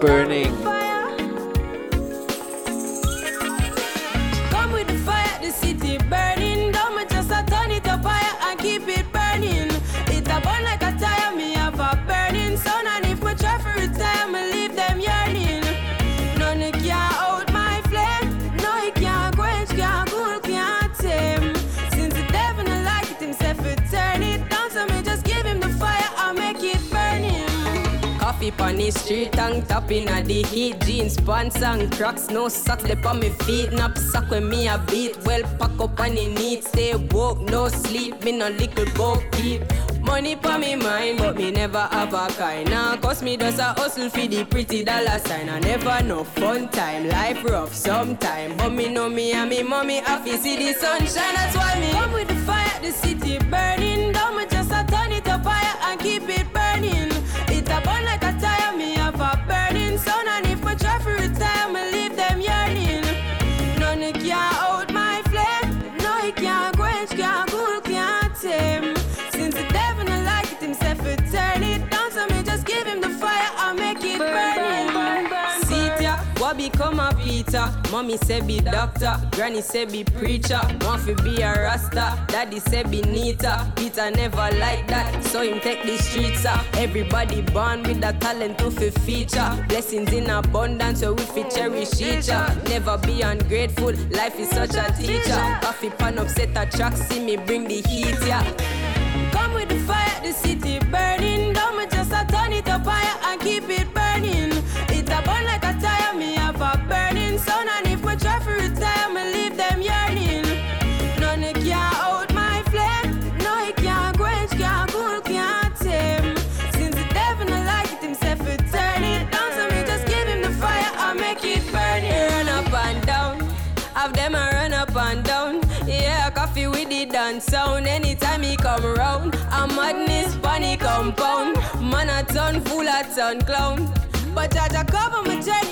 Burning. City burning. Coffee pon the street, tongue tapping at the heat. Jeans, pants and cracks, no socks lip on me feet. Nap sock when me a beat. Well, pack up on the neat. Stay woke, no sleep. Me no little boat keep. Money pa me mind, but me never have a kind. Now, cause me does a hustle for the pretty dollar sign. I never no fun time, life rough sometime. But me know me and me mommy happy see the sunshine. That's why me come with the fire, the city burning. Down me just a turn it up higher and keep it burning. A? Mommy say be doctor, granny say be preacher. Fi be a rasta, daddy say be neater. Peter never like that, so him take the streets up. Everybody born with the talent to fi feature. Blessings in abundance, so we fi cherish each other. Never be ungrateful, life is such a teacher. Coffee pan upset a track, see me bring the heat, yeah. Come with the fire, the city burning. Don't just a turn it up higher and keep it compound. Man a ton full of ton clown. But judge a cover my journey,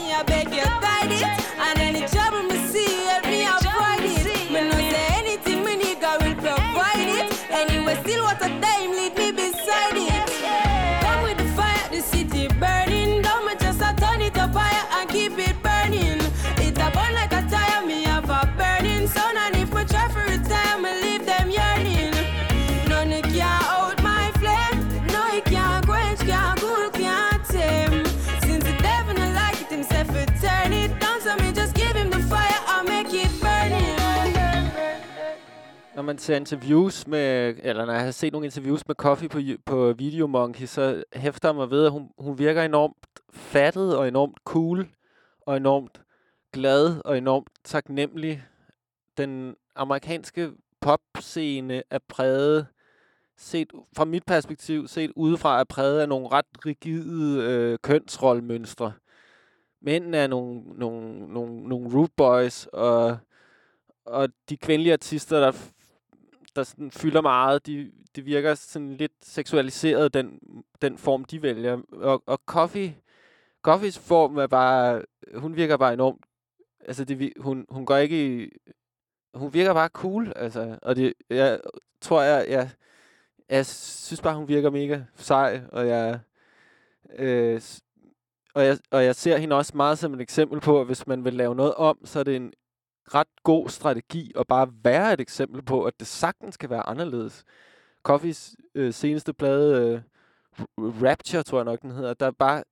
man ser interviews med, eller når jeg har set nogle interviews med Coffee på, på Video Monkey, så hæfter jeg mig ved, at hun, hun virker enormt fattet og enormt cool og enormt glad og enormt taknemmelig. Den amerikanske popscene er præget, set fra mit perspektiv, set udefra, er præget af nogle ret rigide øh, kønsrollemønstre. mændene er nogle, nogle, nogle, nogle root boys, og, og de kvindelige artister, der, der sådan fylder meget, de, de virker sådan lidt seksualiseret, den, den form, de vælger. Og, og Coffee, Coffees form er bare, hun virker bare enormt, altså det, hun, hun går ikke i, hun virker bare cool, altså, og det, jeg tror, jeg, jeg, jeg synes bare, hun virker mega sej, og jeg, øh, og jeg, og jeg ser hende også meget som et eksempel på, at hvis man vil lave noget om, så er det en ret god strategi at bare være et eksempel på, at det sagtens kan være anderledes. Coffees øh, seneste plade, øh, Rapture, tror jeg nok, den hedder, der er bare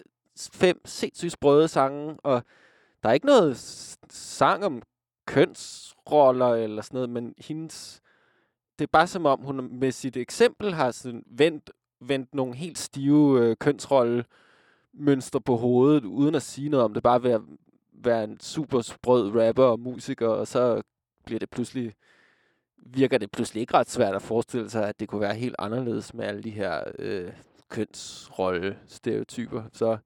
fem sindssygt sprøde sange, og der er ikke noget sang om kønsroller eller sådan noget, men hendes... Det er bare som om, hun med sit eksempel har sådan vendt, vendt nogle helt stive øh, kønsrolle mønster på hovedet, uden at sige noget om det. Bare ved at være en super sprød rapper og musiker, og så bliver det pludselig virker det pludselig ikke ret svært at forestille sig, at det kunne være helt anderledes med alle de her øh, kønsrolle-stereotyper. Så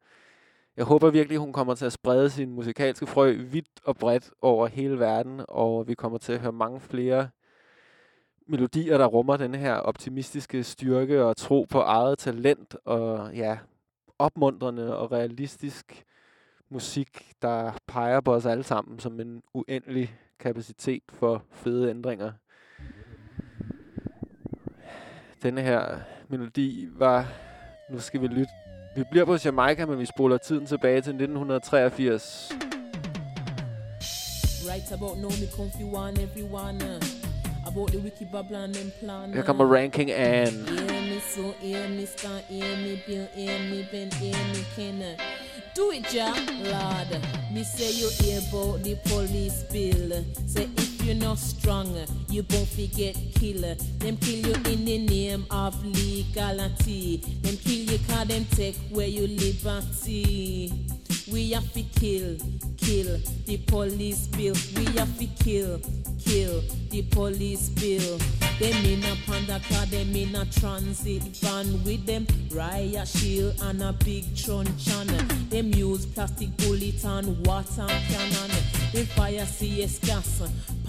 jeg håber virkelig, hun kommer til at sprede sin musikalske frø vidt og bredt over hele verden, og vi kommer til at høre mange flere melodier, der rummer den her optimistiske styrke og tro på eget talent, og ja, opmuntrende og realistisk musik, der peger på os alle sammen som en uendelig kapacitet for fede ændringer. Denne her melodi var... Nu skal vi lytte. Vi bliver på Jamaica, men vi spoler tiden tilbage til 1983. Right about now, me comfy one everyone. Uh, about the wiki Babylon and plan. Her kommer Ranking Ann. Hear me so, hear me star, hear me bill, hear me ben, hear me ken. Do it, ja, Lord. Me say you hear about the police bill. Say if you're not strong, you won't forget killer. Them kill you in the name of legality. Them kill you cause them take away your liberty. We have to kill, kill the police bill. We have to kill, kill the police bill. Them in a panda car, them in a transit van with them riot shield and a big truncheon. Them use plastic bullet and water cannon. Them fire CS gas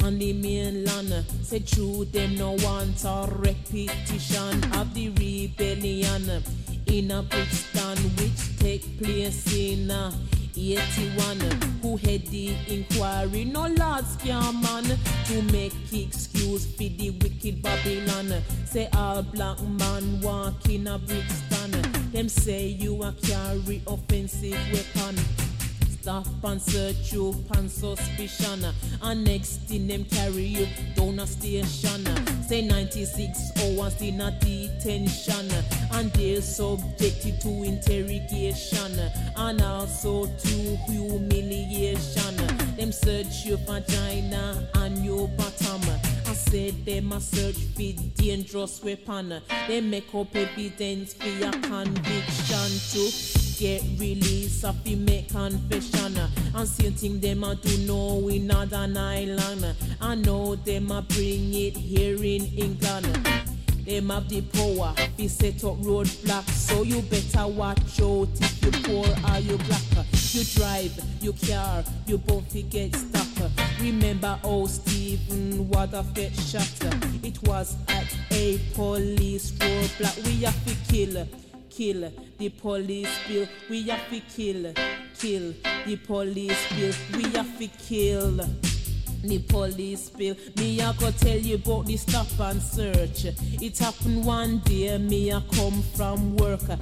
on the mainland. Say true, them no want a repetition of the rebellion in a Brixton which take place in uh, 81 who head the inquiry? No large scam man to make excuse for the wicked Babylon. Say all black man walk in a Brixton. Them say you a carry offensive weapon stop and search you on suspicion. And next thing them carry you down a station. Say 96 hours in a detention and they're subjected to interrogation. And also to humiliation. Them search your vagina and your bottom Said them a search for dangerous weapon. They make up evidence for your conviction to get release of the make confession. And same thing them a do know in Northern Ireland. I know them a bring it here in England. Them have the power to set up roadblocks. So you better watch out if you poor or you black. You drive you car you both get stuck remember how Stephen Waterford shot it was at a police roadblock we have to kill kill the police bill. We have to kill, kill the police bill. We have to kill. The police bill. Me I go tell you about the stop and search. It happened one day. Me I come from work. I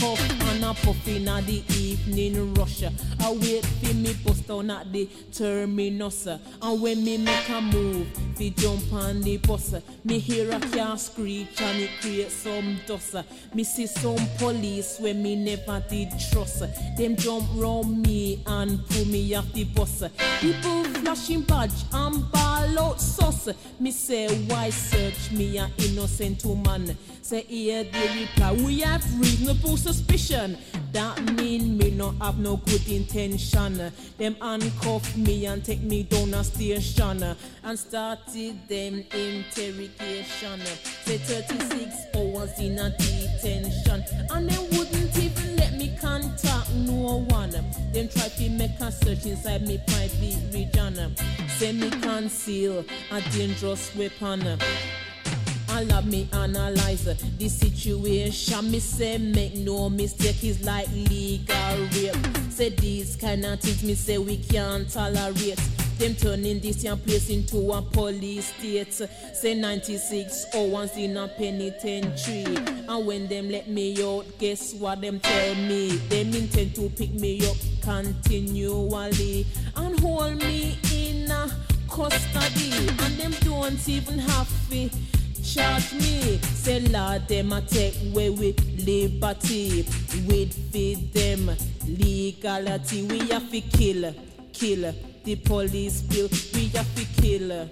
huff and I puff in at the evening rush. I wait for me bus down at the terminus. And when me make a move, fi jump on the bus. Me hear a car screech and it create some dust. Me see some police when me never did trust. Them jump round me and pull me off the bus. People flashing badge and ball out sauce. Me say why search me a innocent woman? Say here they reply we have reasonable suspicion. That mean me no have no good intention. Them handcuff me and take me down a station and started them interrogation. Say 36 hours in a detention and they wouldn't contact no one. Them try to make a search inside me private region. Say me conceal a dangerous weapon. I love me analyze the situation. Me say make no mistake is like legal rape. Say these kind of things me say we can't tolerate. Them turning this young place into a police state. Say 96 hours in a penitentiary. And when them let me out, guess what them tell me? Them intend to pick me up continually and hold me in a custody. And them don't even have to charge me. Say Lord, them a take away with liberty. With feed them legality. We have to kill, kill the police bill. We have to kill.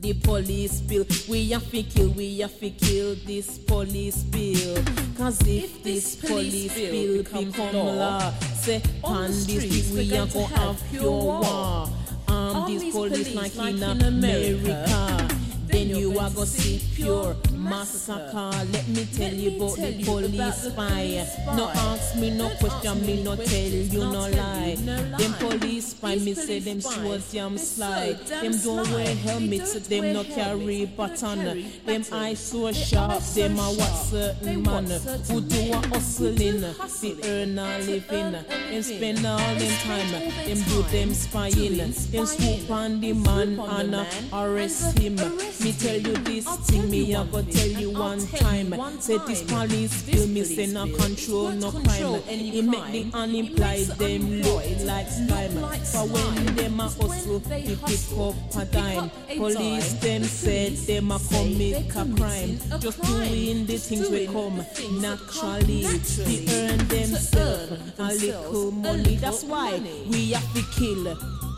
The police bill, we have to kill, we have to kill this police bill. Cause if, this police bill become law, say on this streets, street we are gonna have pure war. war. Arm All these police police like, like in in America. America. Then you're you are gonna see pure massacre. Let me tell Let you me about tell the police spy. No ask me no question, me no tell you no lie. Them police spy, me say them swords damn sly. Them don't wear helmets, them no carry button. Them eyes so sharp, them a what certain man who do a hustling, the earn a living. Them spend all them time, them do them spying. Them swoop on the man and arrest him. Me tell you this thing, me a go tell you and I'll one tell you time. one Say this time. police This bill, me say police no bill control is no not crime. control any It make crime. the It makes unemployed the them look unemployed like look slime. like For when slime. them a It's when hustle, they they pick hustle up to a pick dime. up a Police dime. them The said police them a say commit they a committing crime. a Just crime. doing the Just things we doing come the things that come naturally. naturally To earn to themselves earn a little themselves a money. little That's why money. we have to kill,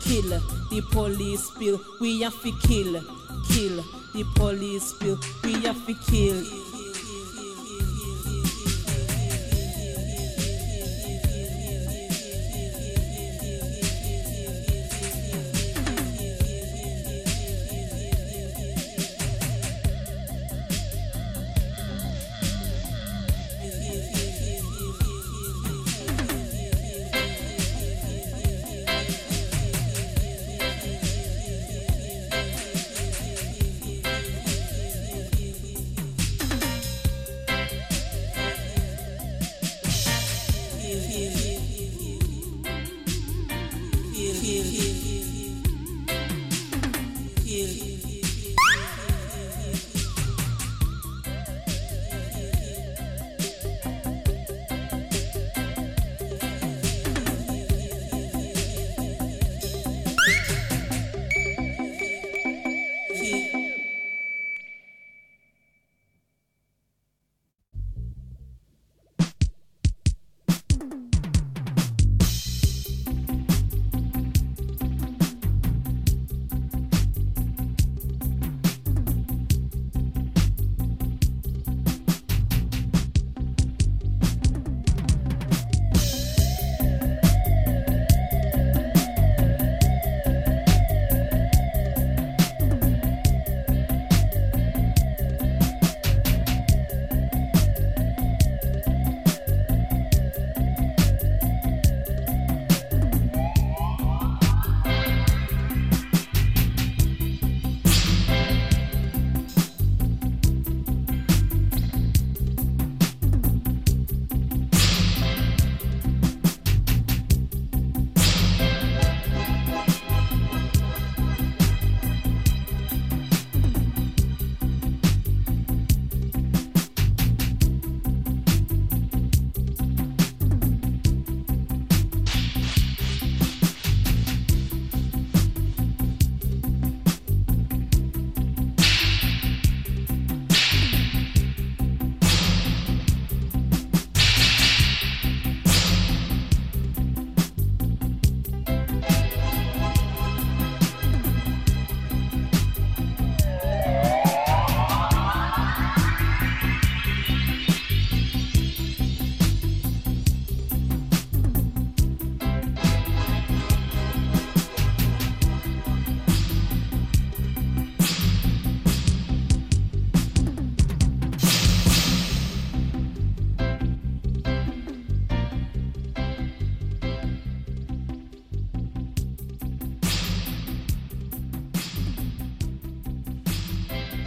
kill the police bill. We have to kill, kill the police bill. We have to kill.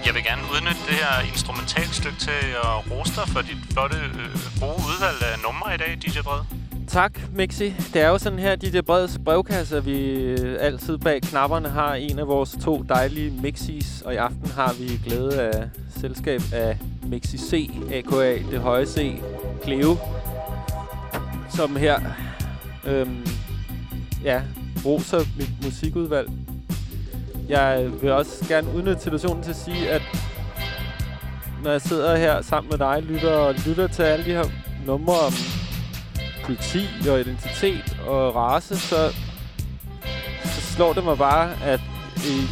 Jeg vil gerne udnytte det her instrumentalstykke til at rose dig for dit flotte, øh, gode udvalg af numre i dag, DJ Bred. Tak, Mixi. Det er jo sådan her, DJ Breds brevkasse, at vi øh, altid bag knapperne har en af vores to dejlige Mixis. Og i aften har vi glæde af selskab af Mixi C, a.k.a. Det Høje C, Cleo. Som her, øhm, ja, roser mit musikudvalg. Jeg vil også gerne udnytte situationen til at sige, at når jeg sidder her sammen med dig, lytter og lytter til alle de her numre om politi og identitet og race, så, så slår det mig bare, at, i,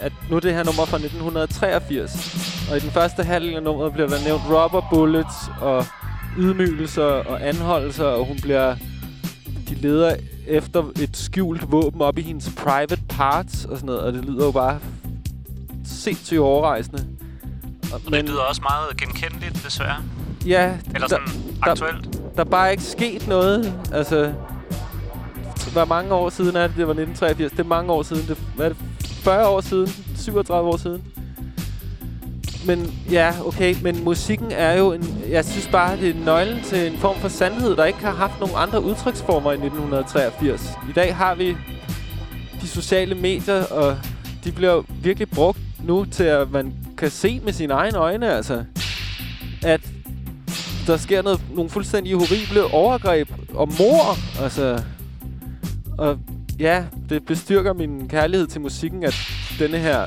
at nu er det her nummer fra 1983. Og i den første halvdel af nummeret bliver der nævnt rubber bullets og ydmygelser og anholdelser, og hun bliver... De leder efter et skjult våben op i hendes private parts og sådan noget, og det lyder jo bare sindssygt overrejsende. Og, Men... Det lyder også meget genkendeligt, desværre. Ja. Eller sådan der, aktuelt. Der, der er bare ikke sket noget. Altså, hvor mange år siden er det? Det var 1983. Det er mange år siden. Det, hvad er det? 40 år siden? 37 år siden? Men ja, okay. Men musikken er jo en... Jeg synes bare, det er nøglen til en form for sandhed, der ikke har haft nogen andre udtryksformer i 1983. I dag har vi de sociale medier, og de bliver virkelig brugt nu til, at man kan se med sine egne øjne, altså, at der sker noget, nogle fuldstændig horrible overgreb og mor, altså. Og ja, det bestyrker min kærlighed til musikken, at denne her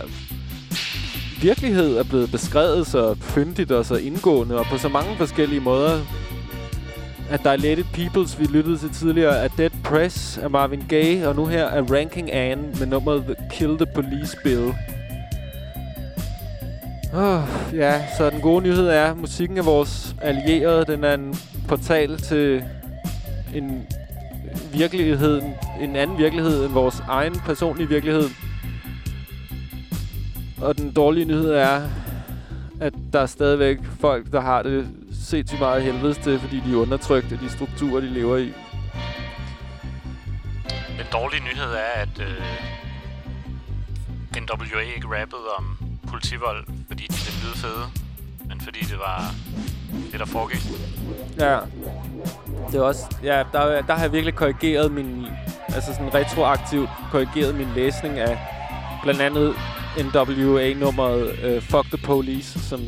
virkelighed er blevet beskrevet så fyndigt og så indgående, og på så mange forskellige måder. At der er Let It Peoples, vi lyttede til tidligere, af Dead Press af Marvin Gaye, og nu her er Ranking Anne med nummeret The Kill the Police Bill. Oh, ja, så den gode nyhed er, at musikken er vores allierede. Den er en portal til en virkelighed, en anden virkelighed end vores egen personlige virkelighed. Og den dårlige nyhed er, at der er stadigvæk folk, der har det sindssygt meget helvedes til, fordi de er undertrykt af de strukturer, de lever i. Den dårlige nyhed er, at øh, NWA ikke rappede om politivold, fordi de ville lyde fede, men fordi det var det, der foregik. Ja. Det er også... Ja, der, der har jeg virkelig korrigeret min... Altså sådan retroaktivt korrigeret min læsning af blandt andet NWA-nummeret uh, øh, Fuck the Police, som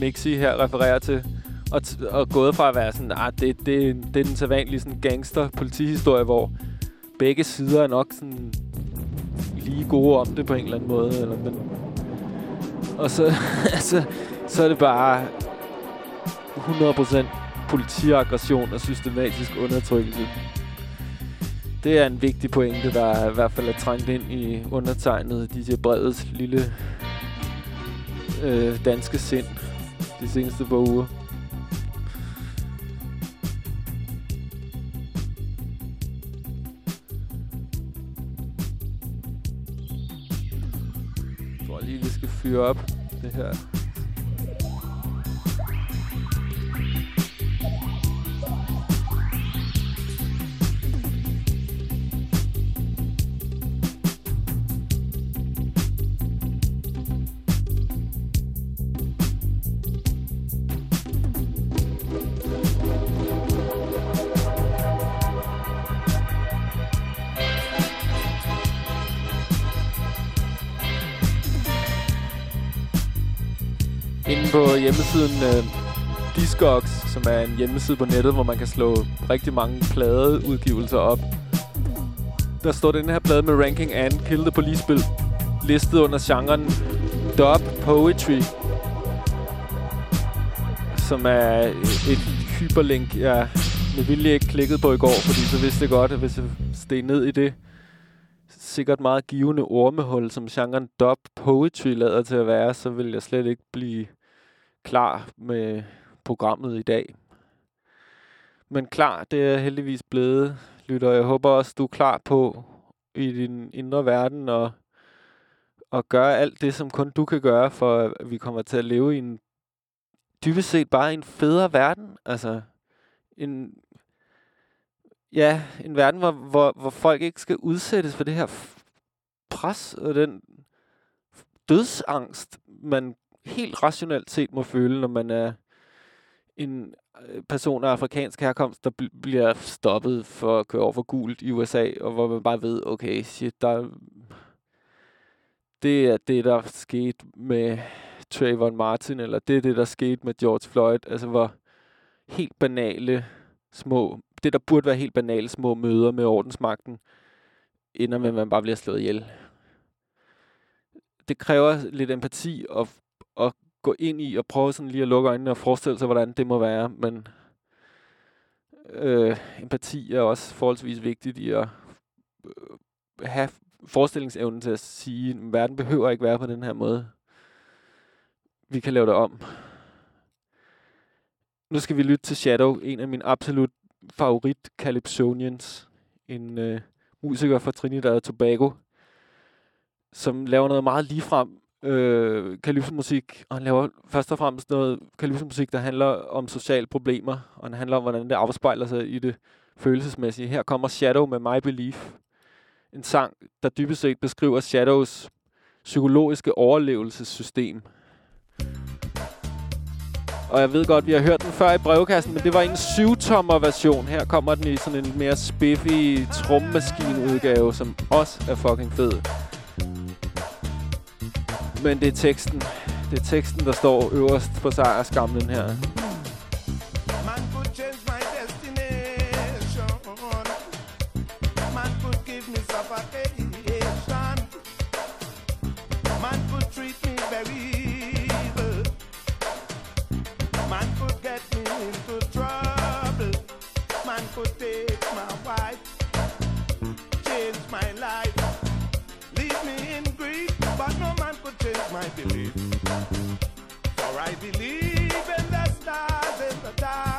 Mixi her refererer til. Og, og gået fra at være sådan, ah, det, det, det er den sædvanlige sådan gangster-politihistorie, hvor begge sider er nok sådan lige gode om det på en eller anden måde. Eller, men, og så, altså, så er det bare 100% politiaggression og systematisk undertrykkelse. Det er en vigtig pointe, der i hvert fald er trængt ind i undertegnet DJ Bredets lille øh, danske sind de seneste par uger. Jeg tror lige, vi skal fyre op det her. På hjemmesiden øh, Discogs, som er en hjemmeside på nettet, hvor man kan slå rigtig mange pladeudgivelser op. Der står den her plade med ranking and Kill the Police Bill listet under genren dub poetry, som er et hyperlink, jeg med vilje ikke klikkede på i går, fordi så vidste jeg godt, at hvis jeg steg ned i det sikkert meget givende ormehul, som genren dub poetry lader til at være, så vil jeg slet ikke blive klar med programmet i dag. Men klar, det er heldigvis blevet, lytter. Jeg håber også, du er klar på i din indre verden og, og gøre alt det, som kun du kan gøre, for at vi kommer til at leve i en dybest set bare en federe verden. Altså, en, ja, en verden, hvor, hvor, hvor folk ikke skal udsættes for det her pres og den dødsangst, man helt rationelt set må føle, når man er en øh, person af afrikansk herkomst, der bl- bliver stoppet for at køre over for gult i USA, og hvor man bare ved, okay, shit, der det er det, der skete med Trayvon Martin, eller det er det, der skete med George Floyd. Altså, hvor helt banale små, det der burde være helt banale små møder med ordensmagten, ender med, at man bare bliver slået ihjel. Det kræver lidt empati at, at gå ind i og prøve sådan lige at lukke øjnene og forestille sig, hvordan det må være, men øh, empati er også forholdsvis vigtigt i at øh, have forestillingsevnen til at sige, at verden behøver ikke være på den her måde. Vi kan lave det om. Nu skal vi lytte til Shadow, en af mine absolut favorit Calypsonians. En øh, musiker fra Trinidad og Tobago, som laver noget meget ligefrem øh, kalypsomusik, og han laver først og fremmest noget kalypsomusik, der handler om sociale problemer, og den handler om, hvordan det afspejler sig i det følelsesmæssige. Her kommer Shadow med My Belief, en sang, der dybest set beskriver Shadows psykologiske overlevelsessystem. Og jeg ved godt, vi har hørt den før i brevkassen, men det var en 7-tommer version. Her kommer den i sådan en mere spiffy trommemaskineudgave, som også er fucking fed. Men det er teksten. Det er teksten, der står øverst på sejrskamlen her. Change my belief. For I believe in the stars in the dark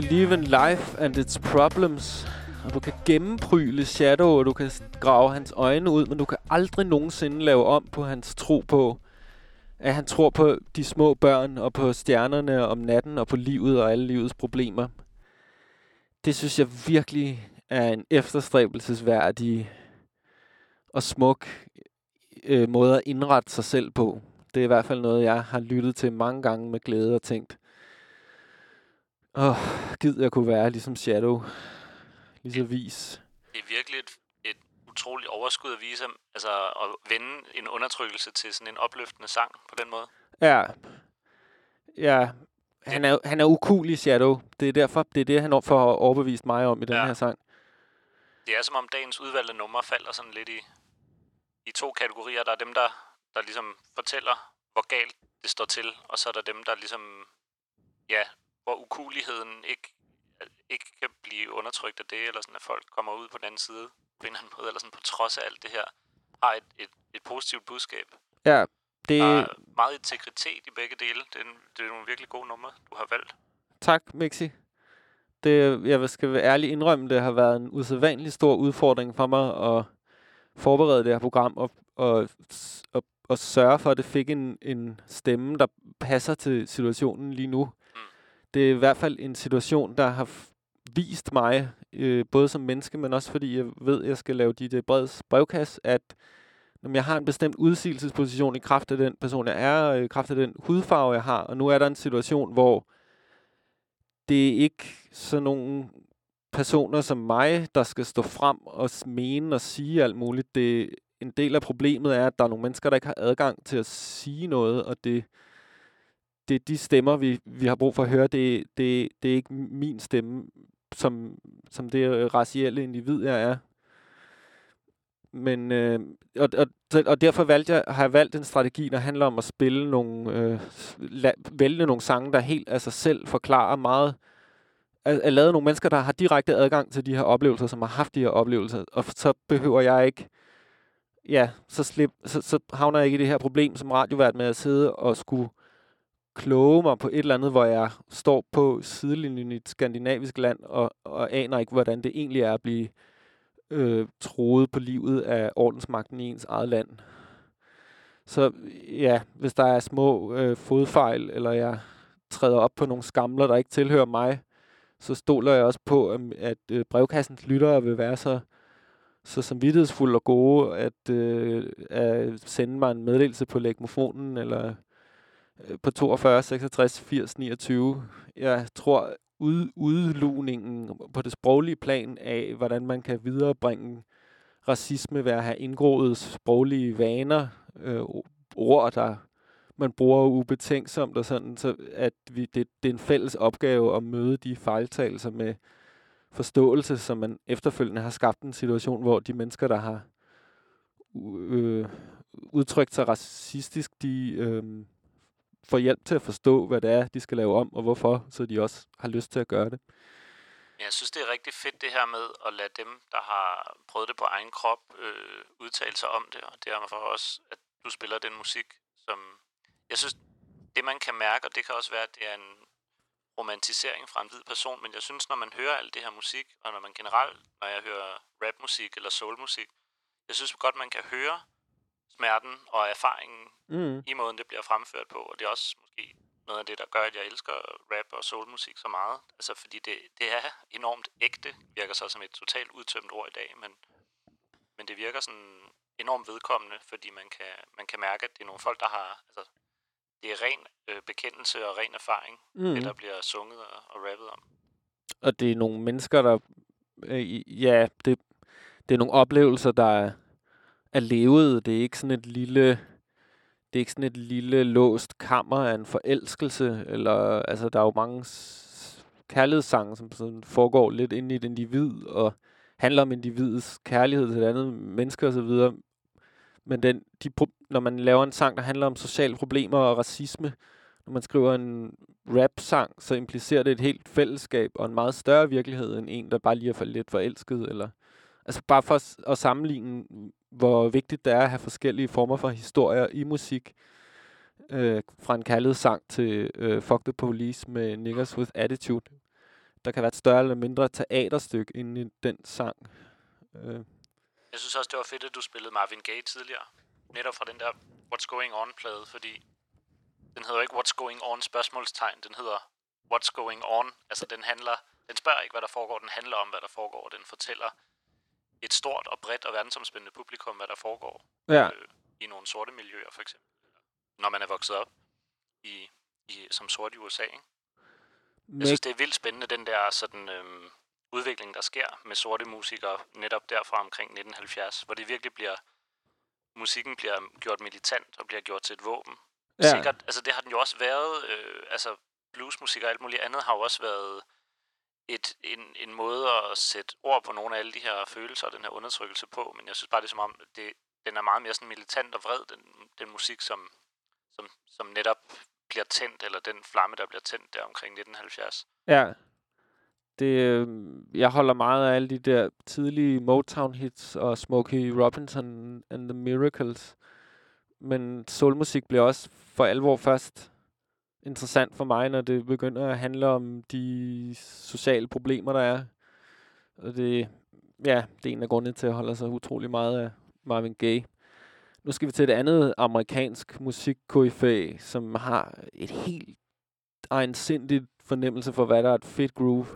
believe in life and its problems. Og du kan gennempryle Shadow, og du kan grave hans øjne ud, men du kan aldrig nogensinde lave om på hans tro på, at han tror på de små børn, og på stjernerne om natten, og på livet og alle livets problemer. Det synes jeg virkelig er en efterstræbelsesværdig og smuk øh, måde at indrette sig selv på. Det er i hvert fald noget, jeg har lyttet til mange gange med glæde og tænkt, åh, oh, gid jeg kunne være ligesom Shadow. Lige så vis. Det er virkelig et, et utroligt overskud at vise, altså at vende en undertrykkelse til sådan en opløftende sang på den måde. Ja. Ja. Han er, han er ukulig, Shadow. Det er derfor, det er det, han får overbevist mig om i den Ja. her sang. Det er som om dagens udvalgte numre falder sådan lidt i, i to kategorier. Der er dem, der, der ligesom fortæller, hvor galt det står til, og så er der dem, der ligesom, ja, hvor ukuligheden ikke, ikke kan blive undertrykt af det, eller sådan, at folk kommer ud på den anden side på en eller anden måde, eller sådan på trods af alt det her, har et, et, et positivt budskab. Ja, det... Der er meget integritet i begge dele. Det er, en, det er nogle virkelig gode numre, du har valgt. Tak, Mixi. Det, jeg skal være ærlig indrømme, det har været en usædvanlig stor udfordring for mig at forberede det her program og, og, og, og sørge for, at det fik en, en stemme, der passer til situationen lige nu. Det er i hvert fald en situation, der har vist mig, øh, både som menneske, men også fordi jeg ved, at jeg skal lave DJ Breds brevkasse, at når jeg har en bestemt udsigelsesposition i kraft af den person, jeg er, og i kraft af den hudfarve, jeg har, og nu er der en situation, hvor det er ikke sådan nogle personer som mig, der skal stå frem og mene og sige alt muligt. Det, en del af problemet er, at der er nogle mennesker, der ikke har adgang til at sige noget, og det, det er de stemmer, vi, vi har brug for at høre. Det, det, det er ikke min stemme, som, som det øh, racielle individ, jeg er. Men, øh, og, og, og derfor valgte jeg, har jeg valgt en strategi, der handler om at spille nogle, øh, la, vælge nogle sange, der helt af sig selv forklarer meget, er, er lavet nogle mennesker, der har direkte adgang til de her oplevelser, som har haft de her oplevelser, og så behøver jeg ikke, ja, så, slip, så, så havner jeg ikke i det her problem som radiovært med at sidde og skulle kloge mig på et eller andet, hvor jeg står på sidelinjen i et skandinavisk land, og, og aner ikke, hvordan det egentlig er at blive øh, troet på livet af ordensmagten i ens eget land. Så ja, hvis der er små øh, fodfejl, eller jeg træder op på nogle skamler, der ikke tilhører mig, så stoler jeg også på, at, at øh, brevkassens lyttere vil være så, så samvittighedsfulde og gode, at, øh, at sende mig en meddelelse på legmofonen, eller Øh, på 42 66 80 29. Jeg tror, ud, udlugningen på det sproglige plan af, hvordan man kan viderebringe racisme ved at have indgroet sproglige vaner, øh, ord, der man bruger ubetænksomt og sådan, så at vi, det, det er en fælles opgave at møde de fejltagelser med forståelse, som man efterfølgende har skabt en situation, hvor de mennesker, der har øh, udtrykt sig racistisk, de øh, får hjælp til at forstå, hvad det er, de skal lave om, og hvorfor, så de også har lyst til at gøre det. Jeg synes, det er rigtig fedt det her med at lade dem, der har prøvet det på egen krop, øh, udtale sig om det, og det er for også, at du spiller den musik, som jeg synes, det man kan mærke, og det kan også være, at det er en romantisering fra en hvid person, men jeg synes, når man hører alt det her musik, og når man generelt, når jeg hører rapmusik eller soulmusik, jeg synes godt, man kan høre smerten og erfaringen Mm. i måden, det bliver fremført på, og det er også måske noget af det, der gør, at jeg elsker rap og soulmusik så meget. Altså, fordi det, det er enormt ægte, virker så som et totalt udtømt ord i dag, men, men det virker sådan enormt vedkommende, fordi man kan, man kan mærke, at det er nogle folk, der har, altså, det er ren øh, bekendelse og ren erfaring, Mm. det der bliver sunget og, og rappet om. Og det er nogle mennesker, der... Øh, ja, det, det er nogle oplevelser, der er, levet. Det er ikke sådan et lille... Det er ikke sådan et lille låst kammer af en forelskelse, eller altså der er jo mange kærlighedssange, som sådan foregår lidt inde i et individ, og handler om individets kærlighed til et andet menneske osv. Men den, de, når man laver en sang, der handler om sociale problemer og racisme, når man skriver en rap-sang, så implicerer det et helt fællesskab og en meget større virkelighed end en, der bare lige er for lidt forelsket. Eller, altså bare for at sammenligne, hvor vigtigt det er at have forskellige former for historier i musik. Øh, fra en kærlighedssang til øh, Fuck the Police med Niggas with Attitude. Der kan være et større eller mindre teaterstykke inde i den sang. Øh, Jeg synes også, det var fedt, at du spillede Marvin Gaye tidligere. Netop fra den der What's Going On-plade, fordi den hedder ikke What's Going On spørgsmålstegn. Den hedder What's Going On. Altså, den handler... Den spørger ikke, hvad der foregår. Den handler om, hvad der foregår. Den fortæller et stort og bredt og verdensomspændende publikum, hvad der foregår Ja. øh, i nogle sorte miljøer, for eksempel. Når man er vokset op i, i, som sort i USA, ikke? Jeg synes, det er vildt spændende, den der sådan, øhm, udvikling, der sker med sorte musikere netop derfra omkring 1970, hvor det virkelig bliver, musikken bliver gjort militant og bliver gjort til et våben. Ja. Sikkert, altså det har den jo også været, øh, altså bluesmusik og alt muligt andet har jo også været et, en, en måde at sætte ord på nogle af alle de her følelser og den her undertrykkelse på, men jeg synes bare, det er som om, det, den er meget mere sådan militant og vred, den, den musik, som, som, som netop bliver tændt, eller den flamme, der bliver tændt der omkring 1970. Ja. Det, øh, jeg holder meget af alle de der tidlige Motown-hits og Smokey Robinson and the Miracles. Men soulmusik bliver også for alvor først interessant for mig, når det begynder at handle om de sociale problemer, der er. Og det, ja, det er en af grundene til at holde sig utrolig meget af Marvin Gaye. Nu skal vi til et andet amerikansk musik som har et helt egensindigt fornemmelse for, hvad der er et fedt groove.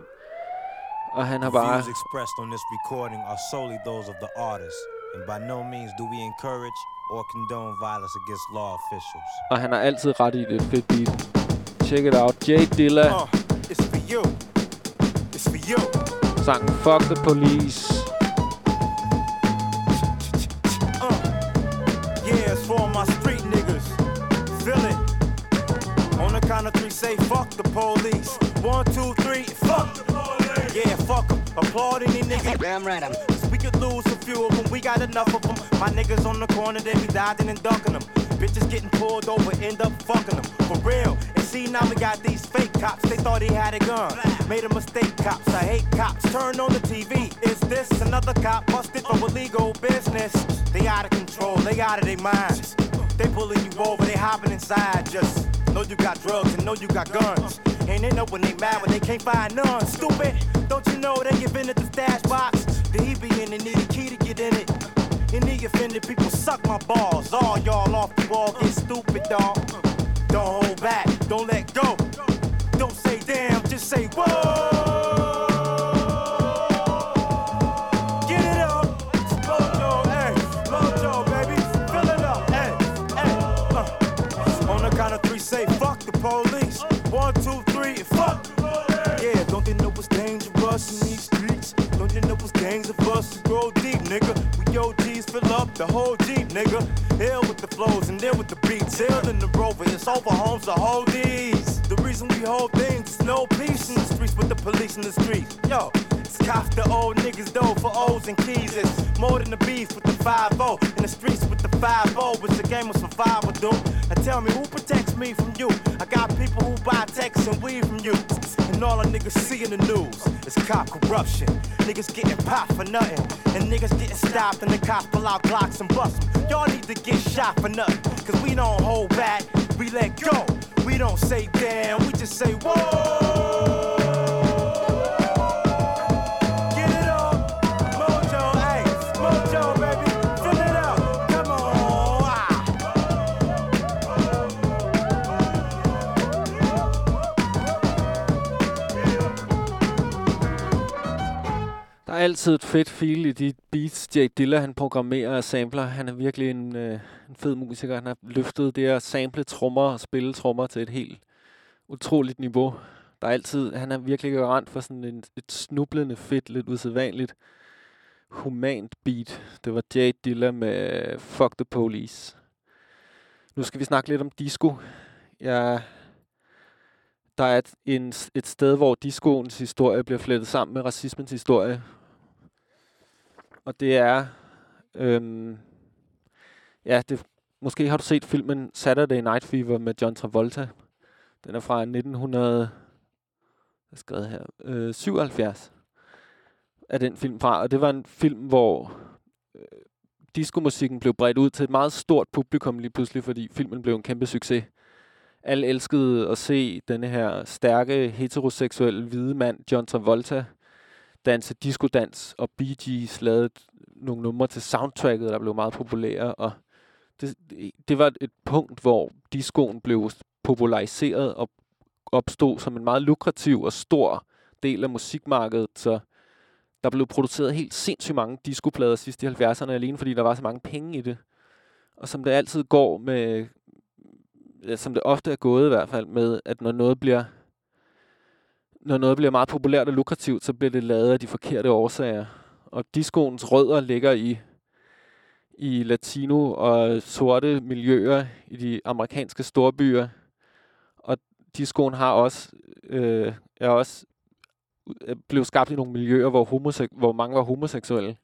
Og han har bare... expressed on this recording are solely those of the artist, and by no means do we encourage or condone violence against law officials. Og han har altid ret i det fedt beat. Check it out. Jay Dilla. Uh, it's for you. It's for you. Sangen Fuck the Police. Yeah, it's for my street niggas. Feel it. On the count of three, say fuck the police. One, two, three, fuck the police. Yeah, fuck them. Applaud any nigga. Damn right, I'm. We could lose a few of them, we got enough of them. My niggas on the corner, they be dodging and ducking them. Bitches getting pulled over, end up fucking them. For real. See, now we got these fake cops. They thought he had a gun. Made a mistake, cops. I hate cops. Turn on the TV. Is this another cop busted for illegal business? They out of control, they out of their minds. They pulling you over, they hopping inside. Just know you got drugs and know you got guns. And they know when they mad when they can't find none. Stupid, don't you know they give in at the stash box? The he be in and need a key to get in it. And the offended people suck my balls. All y'all off the wall get stupid, dog. Don't hold back, don't let go. Don't say damn, just say whoa. Get it up, hey, baby, fill it up, hey, hey. Uh. On the count of three, say fuck the police. One, two, three, fuck. Yeah, don't know dangerous in these streets? Don't you know gangs of us grow deep, nigga? We OGs fill up the whole Jeep, nigga. Hell with the flows and then with the beats. The over homes to hold these. The reason we hold things is no peace in the streets with the police in the streets. Yo, it's cops the old niggas though for O's and keys. It's more than the beef with the 5-0. In the streets with the 5-0. It's a game of survival, dude. Now tell me who protects me from you? I got people who buy texts and weed from you. And all the niggas see in the news is cop corruption. Niggas getting popped for nothing. And niggas getting stopped and the cops pull out Glocks and bust 'em. Y'all need to get shot for nothing. Cause we don't hold back, we let go. We don't say damn, we just say whoa. Der er altid et fedt feel i de beats, Jay Dilla han programmerer og sampler. Han er virkelig en, øh, en fed musiker. Han har løftet det at sample trommer og spille trommer til et helt utroligt niveau. Der er altid, han er virkelig garant for sådan en, et snublende fedt, lidt usædvanligt humant beat. Det var Jay Dilla med Fuck the Police. Nu skal vi snakke lidt om disco. Jeg der er et, en, et sted, hvor discoens historie bliver flettet sammen med racismens historie. Og det er... Øhm, ja, det, måske har du set filmen Saturday Night Fever med John Travolta. Den er fra 1900... Hvad er skrevet her? Øh, 77 er den film fra. Og det var en film, hvor øh, diskomusikken blev bredt ud til et meget stort publikum lige pludselig, fordi filmen blev en kæmpe succes. Alle elskede at se denne her stærke, heteroseksuelle hvide mand, John Travolta, danse diskodans, og Bee Gees lavede nogle numre til soundtracket, der blev meget populære, og det, det var et punkt, hvor discoen blev populariseret og opstod som en meget lukrativ og stor del af musikmarkedet, så der blev produceret helt sindssygt mange discoplader sidst i 70'erne, alene fordi der var så mange penge i det. Og som det altid går med, ja, som det ofte er gået i hvert fald, med at når noget bliver når noget bliver meget populært og lukrativt, så bliver det lavet af de forkerte årsager. Og discoens rødder ligger i, i latino og sorte miljøer i de amerikanske storbyer. Og discoen har også, øh, er også øh, blev skabt i nogle miljøer, hvor, homosek- hvor mange var homoseksuelle.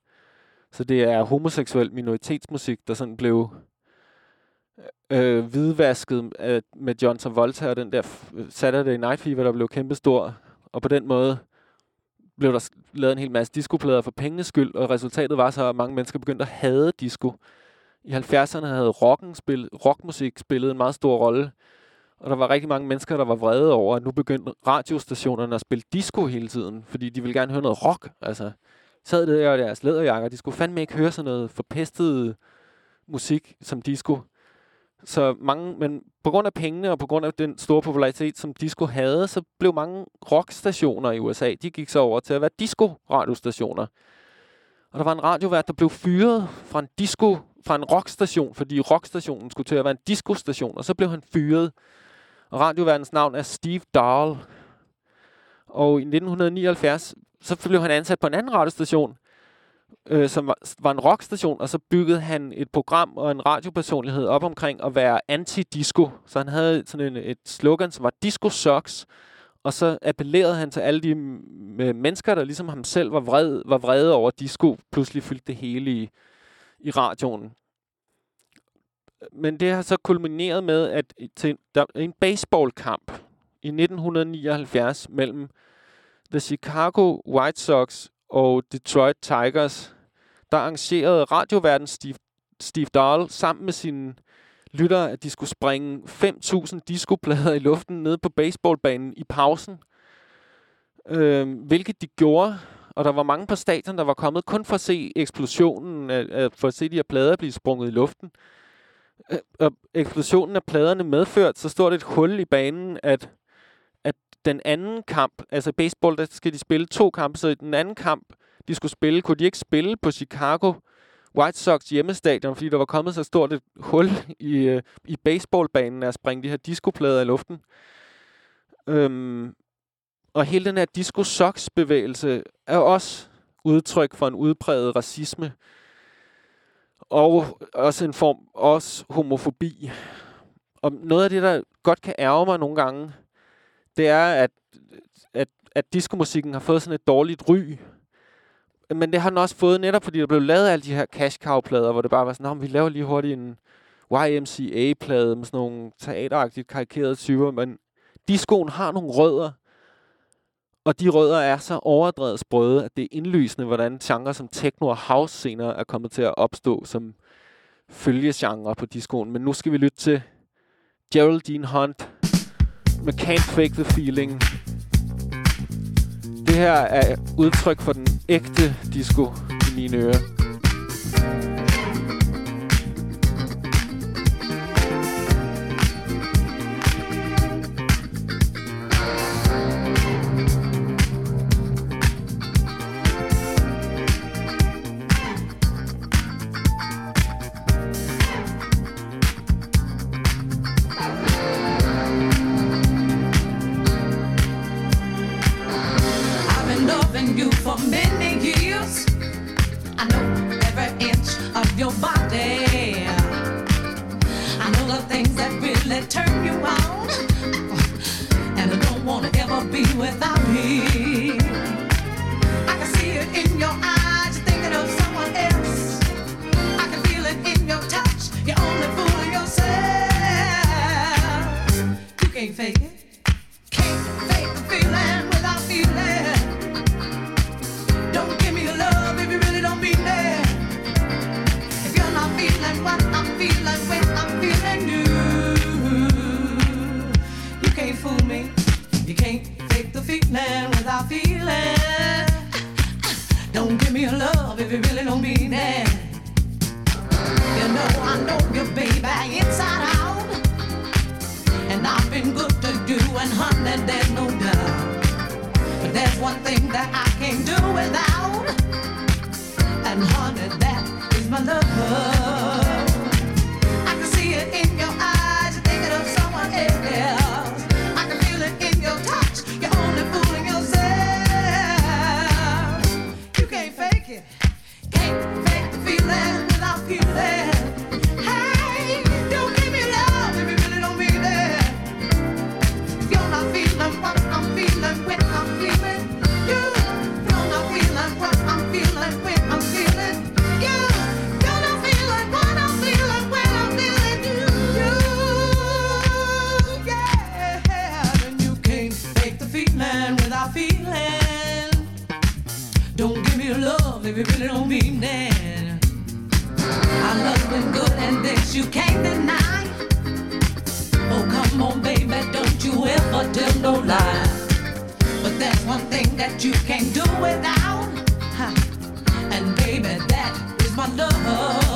Så det er homoseksuel minoritetsmusik, der sådan blev øh, hvidvasket af, med John Travolta og den der øh, Saturday Night Fever, der blev kæmpestor. Og på den måde blev der lavet en hel masse diskoplader for pengenes skyld, og resultatet var så, at mange mennesker begyndte at hade disco. I 70'erne havde rocken spillet, rockmusik spillet en meget stor rolle, og der var rigtig mange mennesker, der var vrede over, at nu begyndte radiostationerne at spille disco hele tiden, fordi de ville gerne høre noget rock. Altså, sad der i deres læderjakker, de skulle fandme ikke høre sådan noget forpestet musik som disco. Så mange, men på grund af pengene og på grund af den store popularitet, som disco havde, så blev mange rockstationer i USA, de gik så over til at være disco-radiostationer. Og der var en radiovært, der blev fyret fra en disco, fra en rockstation, fordi rockstationen skulle til at være en disco-station, og så blev han fyret. Og radioværtens navn er Steve Dahl. Og i 1979, så blev han ansat på en anden radiostation, øh, som var, var en rockstation, og så byggede han et program og en radiopersonlighed op omkring at være anti-disco. Så han havde sådan en, et slogan, som var Disco Sucks, og så appellerede han til alle de mennesker, der ligesom ham selv var, vred, var vrede over disco, pludselig fyldte det hele i, i radioen. Men det har så kulmineret med, at til, der en baseballkamp i 1979 mellem The Chicago White Sox og Detroit Tigers, der arrangerede radioverden Steve, Steve Dahl sammen med sine lyttere, at de skulle springe 5.000 discoplader i luften ned på baseballbanen i pausen. Øh, hvilket de gjorde, og der var mange på stadion, der var kommet kun for at se eksplosionen, øh, for at se de her plader blive sprunget i luften. Øh, og eksplosionen af pladerne medført så stort et hul i banen, at at den anden kamp, altså baseball, der skal de spille to kampe, så i den anden kamp, de skulle spille, kunne de ikke spille på Chicago White Sox hjemmestadion, fordi der var kommet så stort et hul i, øh, i baseballbanen af at springe de her diskoplader i luften. Øhm, og hele den her disco Sox bevægelse er også udtryk for en udpræget racisme. Og også en form, også homofobi. Og noget af det, der godt kan ærge mig nogle gange, det er, at, at, at diskomusikken har fået sådan et dårligt ry. Men det har den også fået netop, fordi der blev lavet alle de her cash cow-plader, hvor det bare var sådan, vi laver lige hurtigt en YMCA-plade med sådan nogle teateragtigt karikerede typer, men discoen har nogle rødder, og de rødder er så overdrevet sprøde, at det er indlysende, hvordan genre som techno og house senere er kommet til at opstå som følgegenre på discoen. Men nu skal vi lytte til Geraldine Hunt, med Can't Fake the Feeling. Her er udtryk for den ægte disco i mine ører. one thing that I can't do without. you can't do without. And baby, that is my love.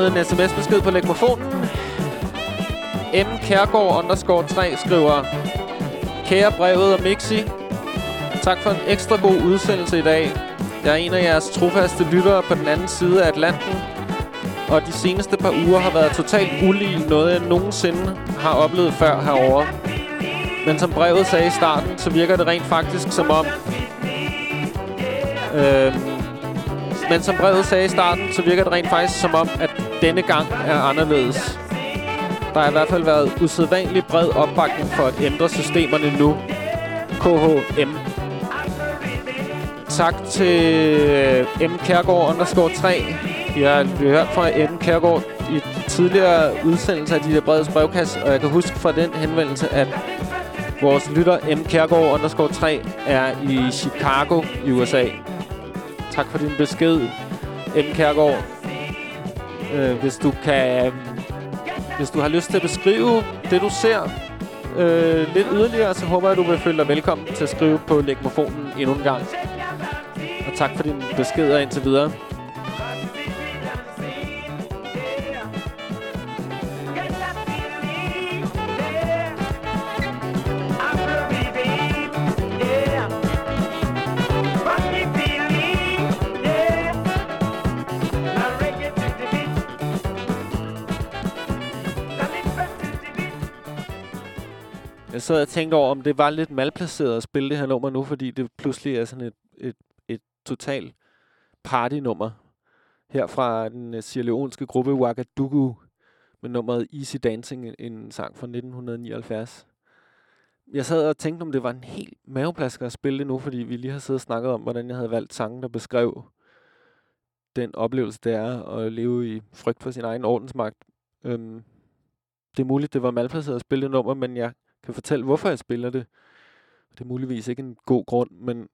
Kommet en sms-besked på legmofonen. M. Kærgaard underscore 3 skriver Kære brevet og Mixi, tak for en ekstra god udsendelse i dag. Jeg er en af jeres trofaste lyttere på den anden side af Atlanten, og de seneste par uger har været totalt ulige noget, jeg nogensinde har oplevet før herover. Men som brevet sagde i starten, så virker det rent faktisk som om... Øh, men som brevet sagde i starten, så virker det rent faktisk som om, at denne gang er anderledes. Der har i hvert fald været usædvanlig bred opbakning for at ændre systemerne nu. KHM. Tak til øh, M. Kærgaard underscore 3. Vi har hørt fra M. Kærgaard i tidligere udsendelser af de der brede brevkasse, og jeg kan huske fra den henvendelse, at vores lytter M. Kærgaard underscore 3 er i Chicago i USA. Tak for din besked, M. Kærgaard. Øh, hvis du kan... Hvis du har lyst til at beskrive det, du ser øh, lidt yderligere, så håber jeg, at du vil føle dig velkommen til at skrive på legmofonen endnu en gang. Og tak for din beskeder indtil videre. Jeg sad og tænkte over, om det var lidt malplaceret at spille det her nummer nu, fordi det pludselig er sådan et, et, et total partynummer. Her fra den øh, uh, Sierra Leonske gruppe Ouagadougou med nummeret Easy Dancing, en- en sang fra 1979. Jeg sad og tænkte, om det var en helt maveplasker at spille det nu, fordi vi lige har siddet og snakket om, hvordan jeg havde valgt sangen, der beskrev den oplevelse, det er at leve i frygt for sin egen ordensmagt. Øhm, det er muligt, det var malplaceret at spille det nummer, men jeg kan fortælle, hvorfor jeg spiller det. Det er muligvis ikke en god grund, men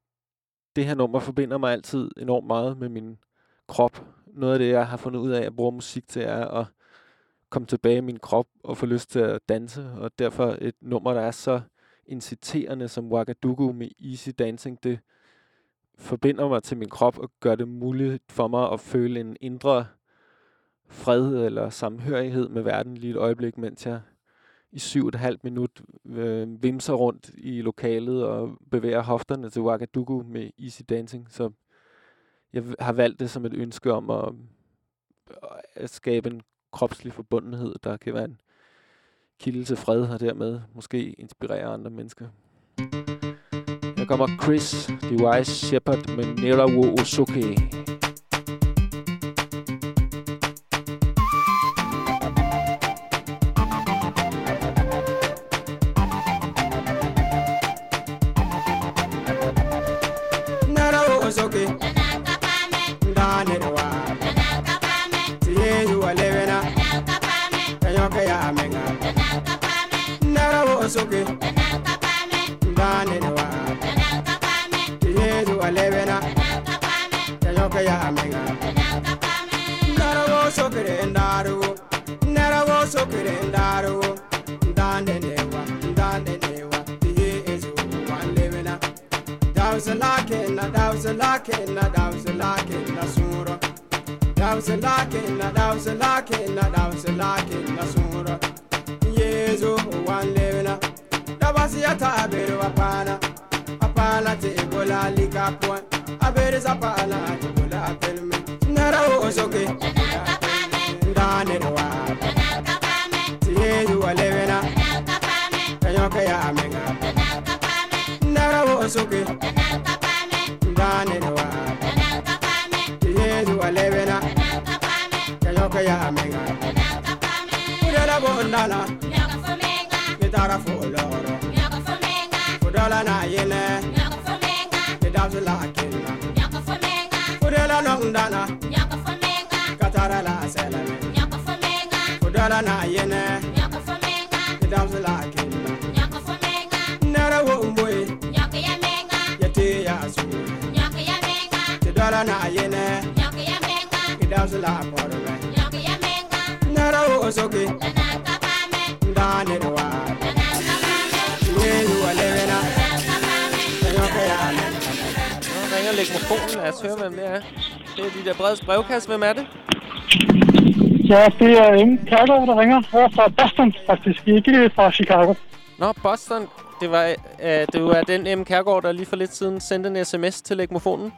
det her nummer forbinder mig altid enormt meget med min krop. Noget af det, jeg har fundet ud af, at jeg bruger musik til, er at komme tilbage i min krop og få lyst til at danse. Og derfor et nummer, der er så inciterende som Ouagadougou med Easy Dancing, det forbinder mig til min krop og gør det muligt for mig at føle en indre fred eller samhørighed med verden lige et øjeblik, mens jeg i syv og et halvt minut øh, vimser rundt i lokalet og bevæger hofterne til Ouagadougou med Easy Dancing. Så jeg har valgt det som et ønske om at, øh, at skabe en kropslig forbundenhed, der kan være en kilde til fred og dermed måske inspirere andre mennesker. Her kommer Chris, The Wise Shepherd med Nerawo Osoke. Er Ingen Kærgaard, der ringer over fra Boston, faktisk. Ikke fra Chicago. Nå, Boston. Det var, øh, det var den M. Kærgaard, der lige for lidt siden sendte en sms til legmofonen.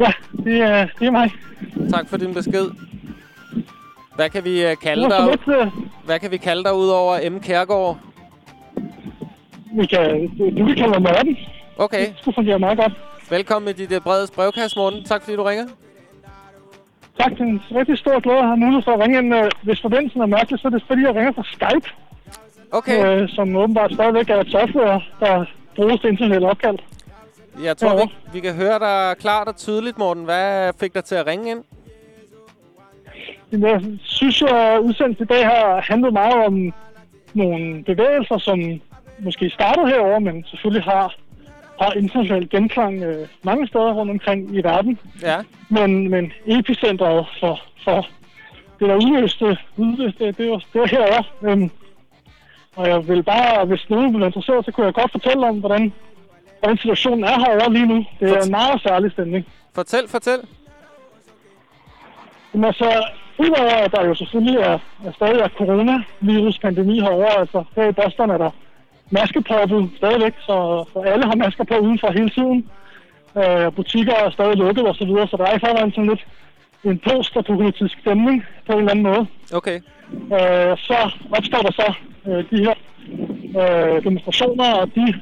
Ja, det er, det er mig. Tak for din besked. Hvad kan vi øh, kalde dig? lidt, øh, Hvad kan vi kalde dig ud over M. Kærgaard? Vi kan, du kan kalde mig Morten. Okay. Det skulle fungere meget godt. Velkommen i dit øh, brede brevkasse, Morten. Tak fordi du ringer. Tak, det er en rigtig stor glæde at have mulighed for at ringe ind. Øh, Hvis forbindelsen er mærkelig, så er det fordi, jeg ringer fra Skype. Okay. Øh, som åbenbart stadigvæk er et software, der bruges til internationale opkald. Jeg tror, Ja. vi, vi kan høre dig klart og tydeligt, Morten. Hvad fik dig til at ringe ind? Jeg synes jo, at udsendelsen i dag har handlet meget om nogle bevægelser, som måske startede herover, men selvfølgelig har, har international genklang øh, mange steder rundt omkring i verden. Ja. Men, men epicentret for, for det, der udløste, udløste det, var, det var herovre. Øhm, og jeg vil bare, hvis nogen vil være interesseret, så kunne jeg godt fortælle om, hvordan, hvordan situationen er herovre lige nu. Det er en meget særlig stemning. Fortæl, fortæl. Jamen altså, udover at der jo selvfølgelig er, er stadig er coronavirus-pandemi herovre, altså her i Boston er der maskepåbud stadigvæk, så, så alle har masker på udenfor hele tiden. Øh, butikker er stadig lukket og så videre, så der er i forvejen sådan lidt en post-apokalyptisk stemning på en eller anden måde. Okay. Øh, så opstår der så øh, de her øh, demonstrationer, og de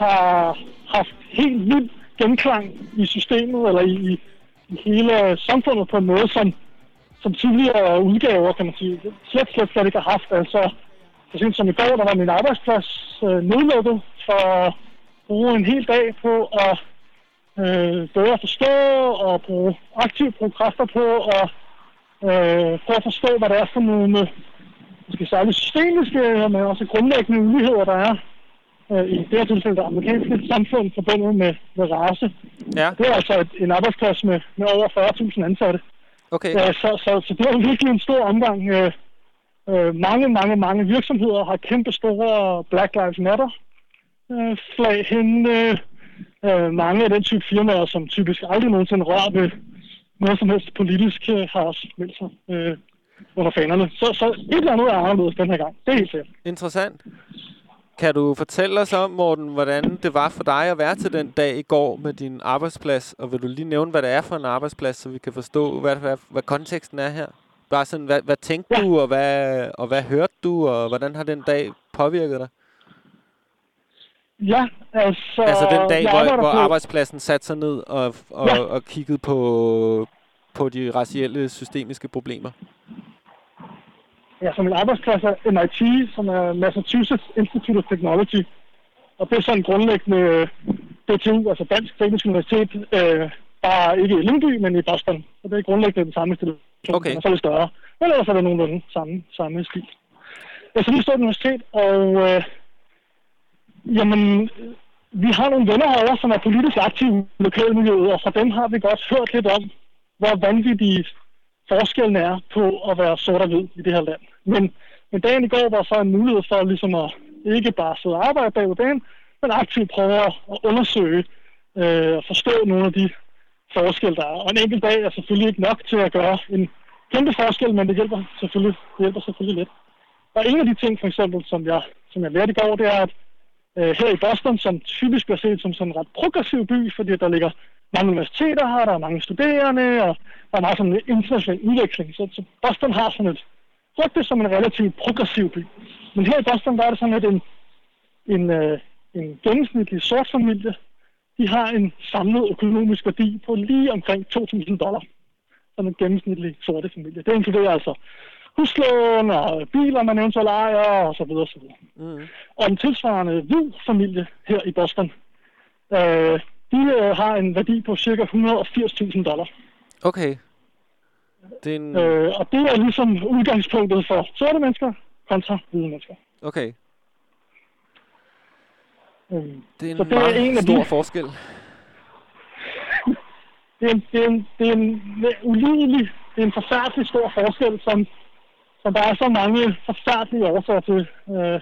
har haft helt vild genklang i systemet, eller i, i, i hele samfundet på en måde, som, som tidligere udgaver, kan man sige, slet, slet, slet ikke har haft. Altså, så sent som i går, der var min arbejdsplads øh, nedlukket for at bruge en hel dag på at øh, bedre forstå og bruge aktivt bruge kræfter på at øh, prøve at forstå, hvad det er for nogle måske særligt systemiske, men også grundlæggende uligheder, der er øh, i det her tilfælde det amerikanske samfund forbundet med, med race. Ja. Det er altså et, en arbejdsplads med, med over 40.000 ansatte. Okay. Øh, så, så, så det er jo virkelig en stor omgang. Øh, øh, mange, mange, mange virksomheder har kæmpe store Black Lives Matter øh, flag henne. Øh, mange af den type firmaer, som typisk aldrig nogensinde rører ved noget som helst politisk, øh, har også meldt sig øh, under fanerne. Så, så et eller andet er anderledes den her gang. Det er helt sikkert. Interessant. Kan du fortælle os om, Morten, hvordan det var for dig at være til den dag i går med din arbejdsplads? Og vil du lige nævne, hvad det er for en arbejdsplads, så vi kan forstå, hvad, hvad, hvad konteksten er her? Bare sådan, hvad, hvad tænkte ja. du, og hvad, og hvad hørte du, og hvordan har den dag påvirket dig? Ja, altså... Altså den dag, hvor, hvor på- arbejdspladsen satte sig ned og, og, Ja. og kiggede på, på de racielle systemiske problemer. Ja, så min arbejdsplads er MIT, som er Massachusetts Institute of Technology. Og det er sådan grundlæggende øh, DTU, altså Dansk Teknisk Universitet, øh, bare ikke i Lyngby, men i Boston. Så det er grundlæggende den samme institution, Okay. og så det større. Men ellers er det nogenlunde samme, samme stil. Jeg så lige stået universitet, og øh, jamen, vi har nogle venner herovre, som er politisk aktive i lokalmiljøet, og fra dem har vi godt hørt lidt om, hvor vanvittige forskellen er på at være sort og hvid i det her land. Men, men dagen i går var så en mulighed for ligesom at ikke bare sidde og arbejde bag dagen, men aktivt prøve at at undersøge øh, og forstå nogle af de forskel, der er. Og en enkelt dag er selvfølgelig ikke nok til at gøre en kæmpe forskel, men det hjælper selvfølgelig, det hjælper selvfølgelig lidt. Og en af de ting, for eksempel, som jeg, som jeg lærte i går, det er, at øh, her i Boston, som typisk bliver set som sådan en ret progressiv by, fordi der ligger mange universiteter her, der er mange studerende, og der er meget sådan en international udveksling. Så, så Boston har sådan et rygte som en relativt progressiv by. Men her i Boston, der er det sådan lidt en, en, øh, en gennemsnitlig sort familie. De har en samlet økonomisk værdi på lige omkring 2.000 dollar. Som en gennemsnitlig sorte familie. Det inkluderer altså huslån og biler, man eventuelt ejer, og så videre, og så videre. Mm. Og en tilsvarende hvid familie her i Boston, øh, de øh, har en værdi på ca. 180.000 dollar. Okay. Det er en... Øh, og det er ligesom udgangspunktet for sorte mennesker kontra hvide mennesker. Okay. Det er en så det er en af stor de- forskel. det er en, det er en, det er en ulidelig, det er en forfærdelig stor forskel, som, som der er så mange forfærdelige årsager til, øh,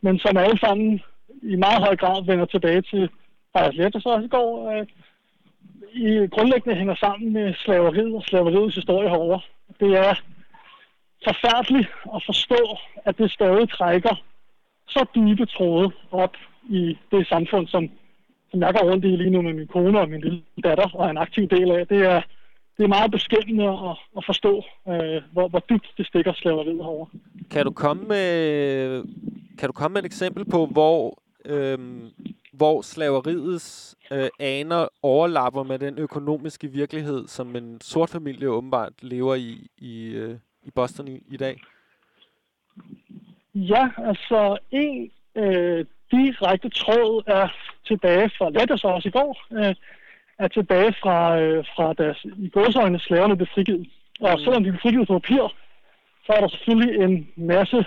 men som alle sammen i meget høj grad vender tilbage til, lært det så også i går, øh, i grundlæggende hænger sammen med slaveriet og slaveriets historie herovre. Det er forfærdeligt at forstå, at det stadig trækker så dybe tråde op i det samfund, som, som jeg går rundt i lige nu med min kone og min lille datter og er en aktiv del af. Det er, det er meget beskæmmende at, at forstå, øh, hvor, hvor dybt det stikker slaveriet herovre. Kan du komme med, kan du komme med et eksempel på, hvor, øhm, hvor slaveriets øh, aner overlapper med den økonomiske virkelighed, som en sort familie åbenbart lever i i, øh, i Boston i, i dag? Ja, altså en øh, direkte tråd er tilbage fra, hvad så også i går, øh, er tilbage fra, øh, fra deres i godsøjne slaverne blev frigivet. Og selvom de blev frigivet på papir, så er der selvfølgelig en masse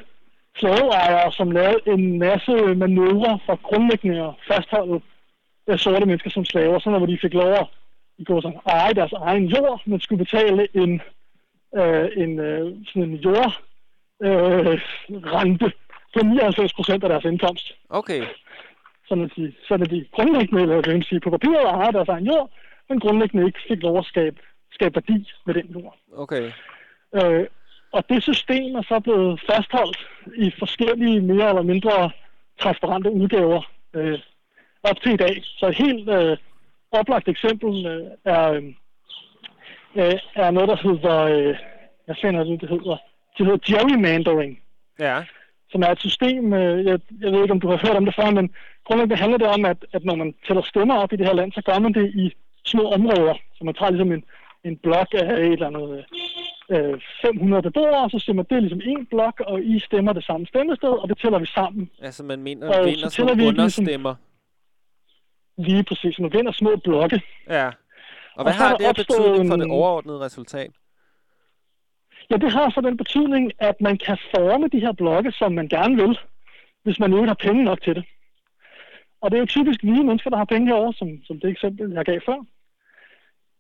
slaveejere, som lavede en masse manøvrer for grundlæggende at fastholde øh, sorte mennesker som slaver, sådan hvor de fik lov at i godsøjne, eje deres egen jord, men skulle betale en, øh, en, øh, sådan en jord øh, rente på 99 procent af deres indkomst. Okay. Sådan at de, sådan at de grundlæggende, eller kan sige, på papiret ejer deres egen jord, men grundlæggende ikke fik lov at skabe, skabe værdi med den jord. Okay. Øh, og det system er så blevet fastholdt i forskellige mere eller mindre transparente udgaver øh, op til i dag. Så et helt øh, oplagt eksempel øh, er, øh, er noget, der hedder, øh, hvad fanden er det, det hedder? Det hedder gerrymandering, Ja. Som er et system, øh, jeg, jeg ved ikke, om du har hørt om det før, men grundlæggende handler det om, at, at når man tæller stemmer op i det her land, så gør man det i små områder. Så man tager ligesom en, en blok af et eller andet øh, 500 beboere, og så stemmer det ligesom en blok, og I stemmer det samme stemmested, og det tæller vi sammen. Altså, man mener, Og vinder så tæller vi ligesom- understemmer. Lige præcis, man vinder små blokke. Ja. Og Og hvad er har det opstået betydning for det overordnede resultat? Ja, det har så den betydning, at man kan forme de her blokke, som man gerne vil, hvis man ikke har penge nok til det. Og det er jo typisk hvide mennesker, der har penge herovre, som, som det eksempel, jeg gav før.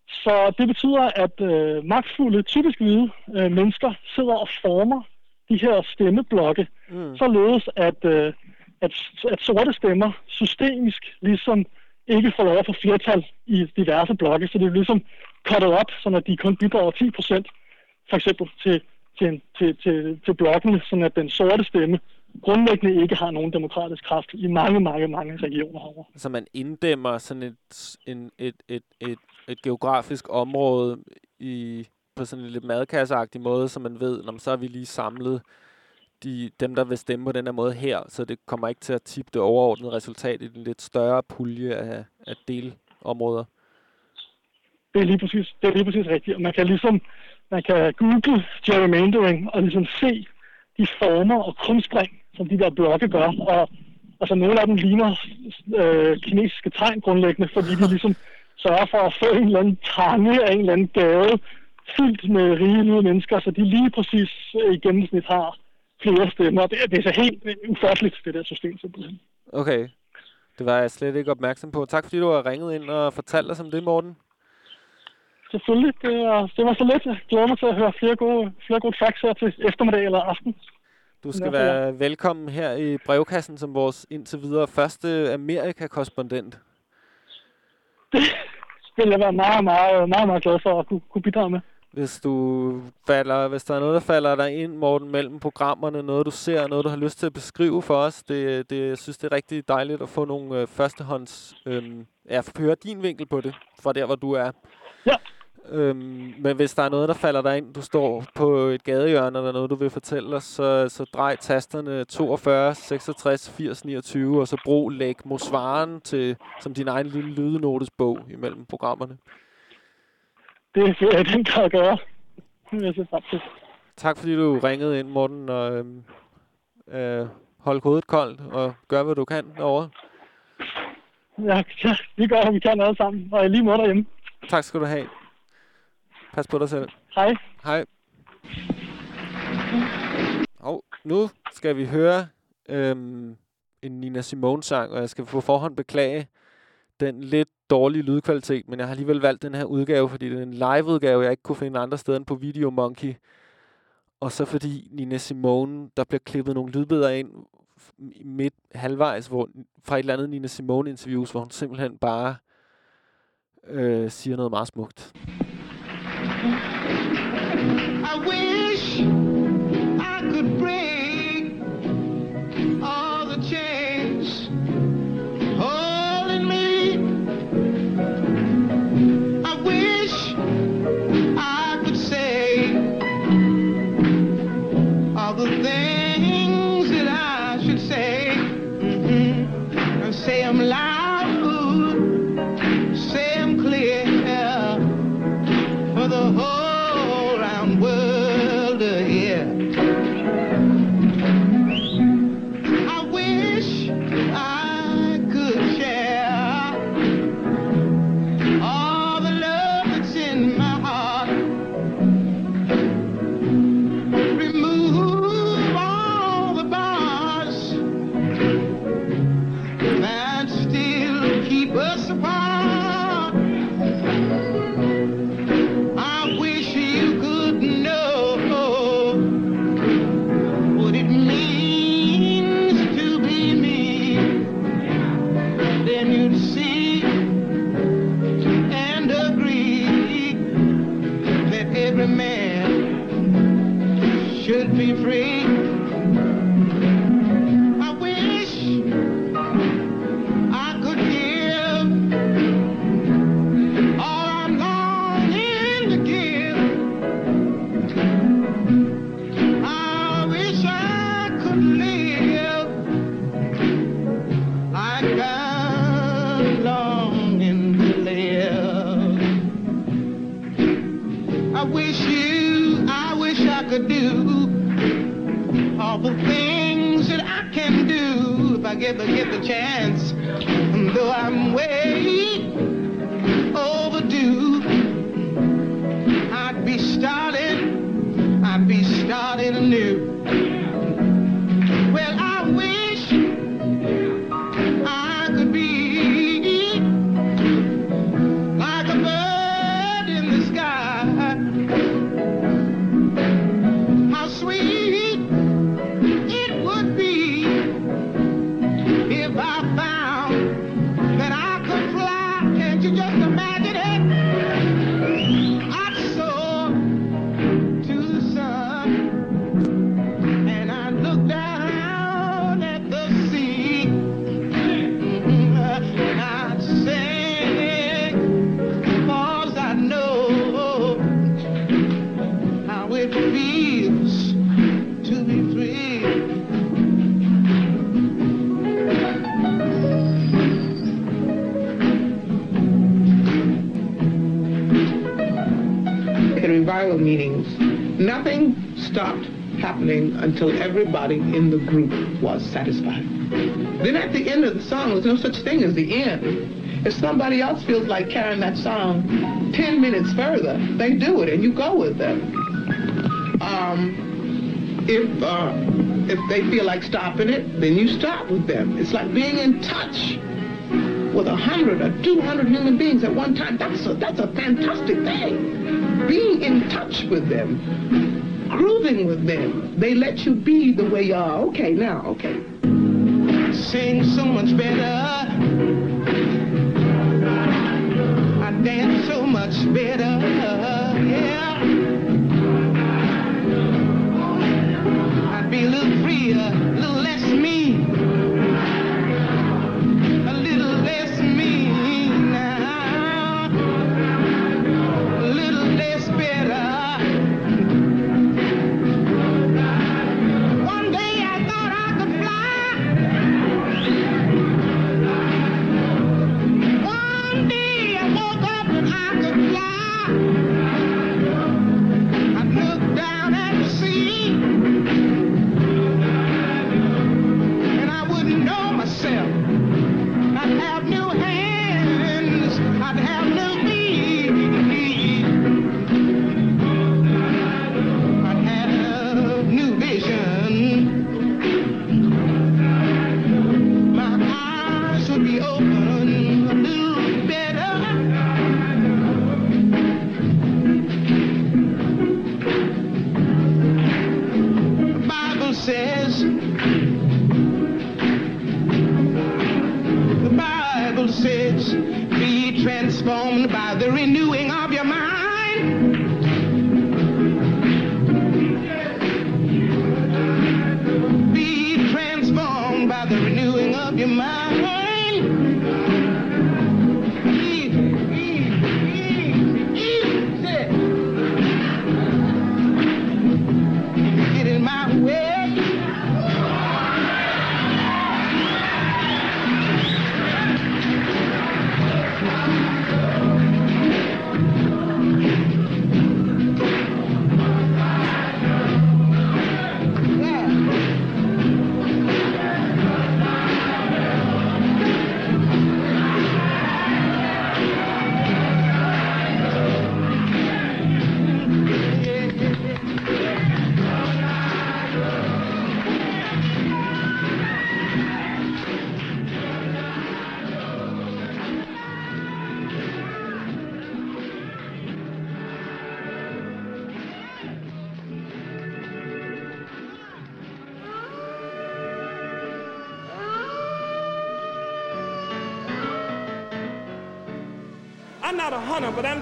Så det betyder, at øh, magtfulde, typisk hvide øh, mennesker sidder og former de her stemmeblokke, mm. således at, øh, at, at sorte stemmer systemisk ligesom ikke får lov at få flertal i diverse blokke, så det er ligesom cuttet op, så at de kun bidrager 10 procent for eksempel til, til, til, til, til blokkene, sådan at den sorte stemme grundlæggende ikke har nogen demokratisk kraft i mange, mange, mange regioner herovre. Så man inddæmmer sådan et, en, et, et, et, et geografisk område i, på sådan en lidt madkasseagtig måde, så man ved, når så er vi lige samlet de, dem, der vil stemme på den her måde her, så det kommer ikke til at tippe det overordnede resultat i den lidt større pulje af, af delområder. Det er lige præcis, det er lige præcis rigtigt. Og man kan ligesom, man kan google gerrymandering og ligesom se de former og krumspring, som de der blokke gør. Og altså nogle af dem ligner øh, kinesiske tegn grundlæggende, fordi de ligesom sørger for at få en eller anden trange af en eller anden gade fyldt med rige hvide mennesker, så de lige præcis øh, i gennemsnit har flere stemmer. Det, er- det er så helt ufatteligt, det der system simpelthen. Okay. Det var jeg slet ikke opmærksom på. Tak fordi du har ringet ind og fortalt os om det, Morten. Selvfølgelig, det var, det var så lidt. Jeg glæder mig til at høre flere gode, flere gode tracks her til eftermiddag eller aften. Du skal Nå, ja. være velkommen her i brevkassen som vores indtil videre første Amerika-korrespondent. Det vil jeg være meget, meget, meget, meget glad for at kunne, kunne bidrage med. Hvis du falder, hvis der er noget, der falder dig ind, Morten, mellem programmerne, noget du ser, noget du har lyst til at beskrive for os, det, det, jeg synes, det er rigtig dejligt at få nogle øh, førstehånds, øhm, ja, høre din vinkel på det, fra der, hvor du er. Ja. Øhm, men hvis der er noget, der falder dig ind, du står på et gadehjørne, eller noget, du vil fortælle os, så, så drej tasterne 42, 66, 80, 29, og så brug læg Mosvaren til, som din egen lille lydnotesbog imellem programmerne. Det vil jeg den grad gøre. Det vil jeg til. Tak fordi du ringede ind, Morten, og øhm, øh, hold hovedet koldt og gør, hvad du kan derovre. Ja, ja, vi gør, hvad vi kan alle sammen, og lige måde derhjemme. Tak skal du have. Pas på dig selv. Hej. Hej. Og nu skal vi høre øhm, en Nina Simone-sang, og jeg skal på forhånd beklage den lidt dårlige lydkvalitet, men jeg har alligevel valgt den her udgave, fordi det er en live-udgave, jeg ikke kunne finde andre steder end på Video Monkey. Og så fordi Nina Simone, der bliver klippet nogle lydbidder ind midt halvvejs hvor, fra et eller andet Nina Simone-interviews, hvor hun simpelthen bare øh, siger noget meget smukt. I wish I could bring. until everybody in the group was satisfied. Then at the end of the song, there's no such thing as the end. If somebody else feels like carrying that song 10 minutes further, they do it and you go with them. Um, if, uh, if they feel like stopping it, then you stop with them. It's like being in touch with a hundred or two hundred human beings at one time. That's a, that's a fantastic thing. Being in touch with them, dealing with them. They let you be the way you are. Okay, now, okay. Sing so much better. I dance so much better.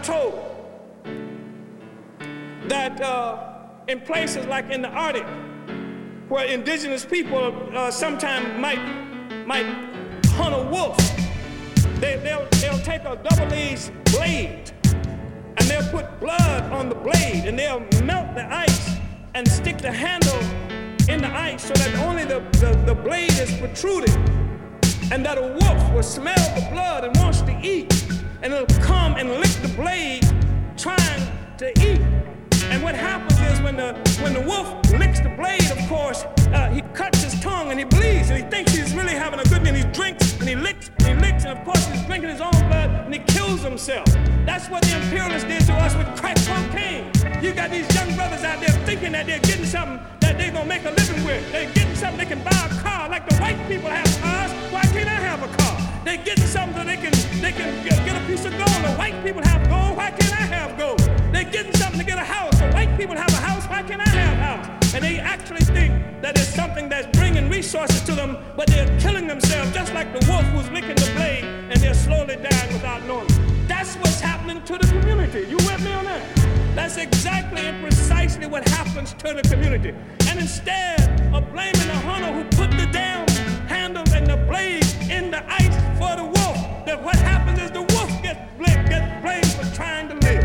Told that uh, in places like in the Arctic, where indigenous people uh, sometimes might might hunt a wolf, they, they'll they'll take a double-edged blade and they'll put blood on the blade and they'll melt the ice and stick the handle in the ice so that only the, the, the blade is protruding and that a wolf will smell the blood and wants to eat and it'll come and lick the blade trying to eat. And what happens is when the when the wolf licks the blade of course uh, he cuts his tongue and he bleeds and he thinks he's really having a good meal and he drinks and he licks and he licks and of course he's drinking his own blood and he kills himself. That's what the imperialists did to us with crack cocaine. You got these young brothers out there thinking that they're getting something that they're gonna make a living with. They're getting something they can buy a car like the white people have cars. Why can't I have a car they're getting something so they can they can get, get a piece of gold. The white people have gold. Why can't I have gold? They're getting something to get a house. The white people have a house. Why can't I have a house? And they actually think that it's something that's bringing resources to them, but they're killing themselves just like the wolf who's licking the blade, and they're slowly dying without knowing. That's what's happening to the community. You with me on that? That's exactly and precisely what happens to the community. And instead of blaming the hunter who put the damn handle and the blade the ice for the wolf, that what happens is the wolf gets blamed for trying to live.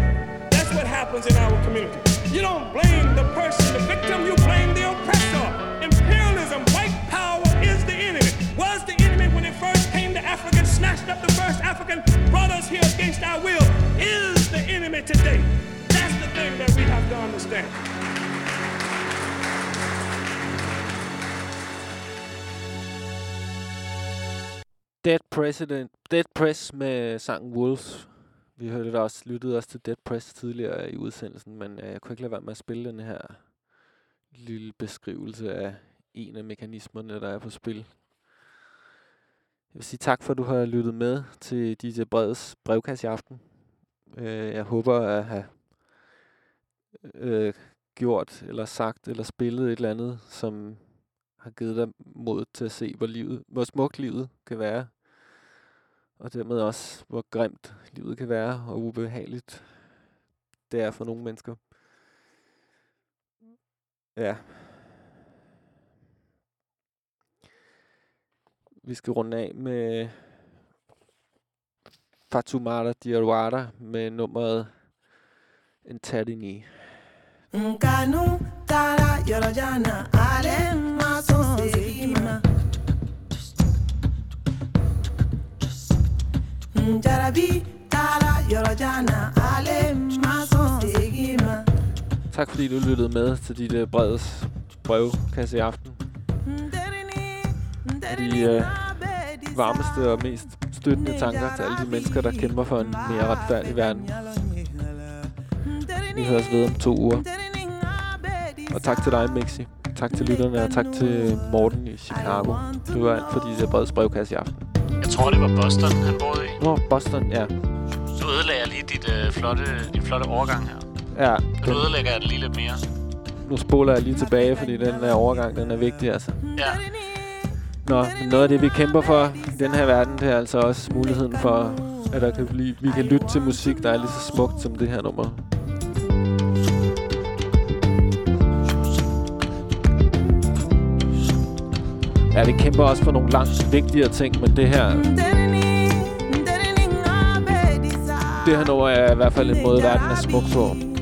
That's what happens in our community. You don't blame the person, the victim, you blame the oppressor. Imperialism, white power is the enemy. Was the enemy when it first came to Africa, snatched up the first African, brought us here against our will, is the enemy today. That's the thing that we have to understand. Dead President, Dead Press med sangen Wolves. Vi hørte da også, lyttede også til Dead Press tidligere i udsendelsen, men øh, jeg kunne ikke lade være med at spille den her lille beskrivelse af en af mekanismerne, der er på spil. Jeg vil sige tak for, at du har lyttet med til DJ Breds brevkasse i aften. Øh, jeg håber at have øh, gjort, eller sagt, eller spillet et eller andet, som har givet dig mod til at se, hvor, livet, hvor smukt livet kan være. Og dermed også, hvor grimt livet kan være, og ubehageligt det er for nogle mennesker. Ja. Vi skal runde af med Fatumata Diawara med nummeret Entadini. Nkanu tara yorojana alem Jarabi tara yorojana ale maso segima Tak fordi du lyttede med til dit uh, breds brevkasse i aften. De uh, varmeste og mest støttende tanker til alle de mennesker, der kæmper for en mere retfærdig verden. Vi høres ved om to uger. Og tak til dig, Mixi. Tak til lytterne, og tak til Morten i Chicago. Det var alt for dit breds brevkasse i aften. Jeg tror, det var Boston, han boede i. Nå, Boston, ja. Du ødelægger lige dit, øh, flotte, din flotte overgang her. Ja. Nu den... ødelægger jeg den lige lidt mere. Nu spoler jeg lige tilbage, fordi den der overgang, den er vigtig, altså. Ja. Nå, noget af det, vi kæmper for i den her verden, det er altså også muligheden for, at der kan blive, vi kan lytte til musik, der er lige så smukt som det her nummer. Ja, vi kæmper også for nogle langt vigtigere ting, men det her... Det her nummer er i hvert fald en måde, verden er smuk på.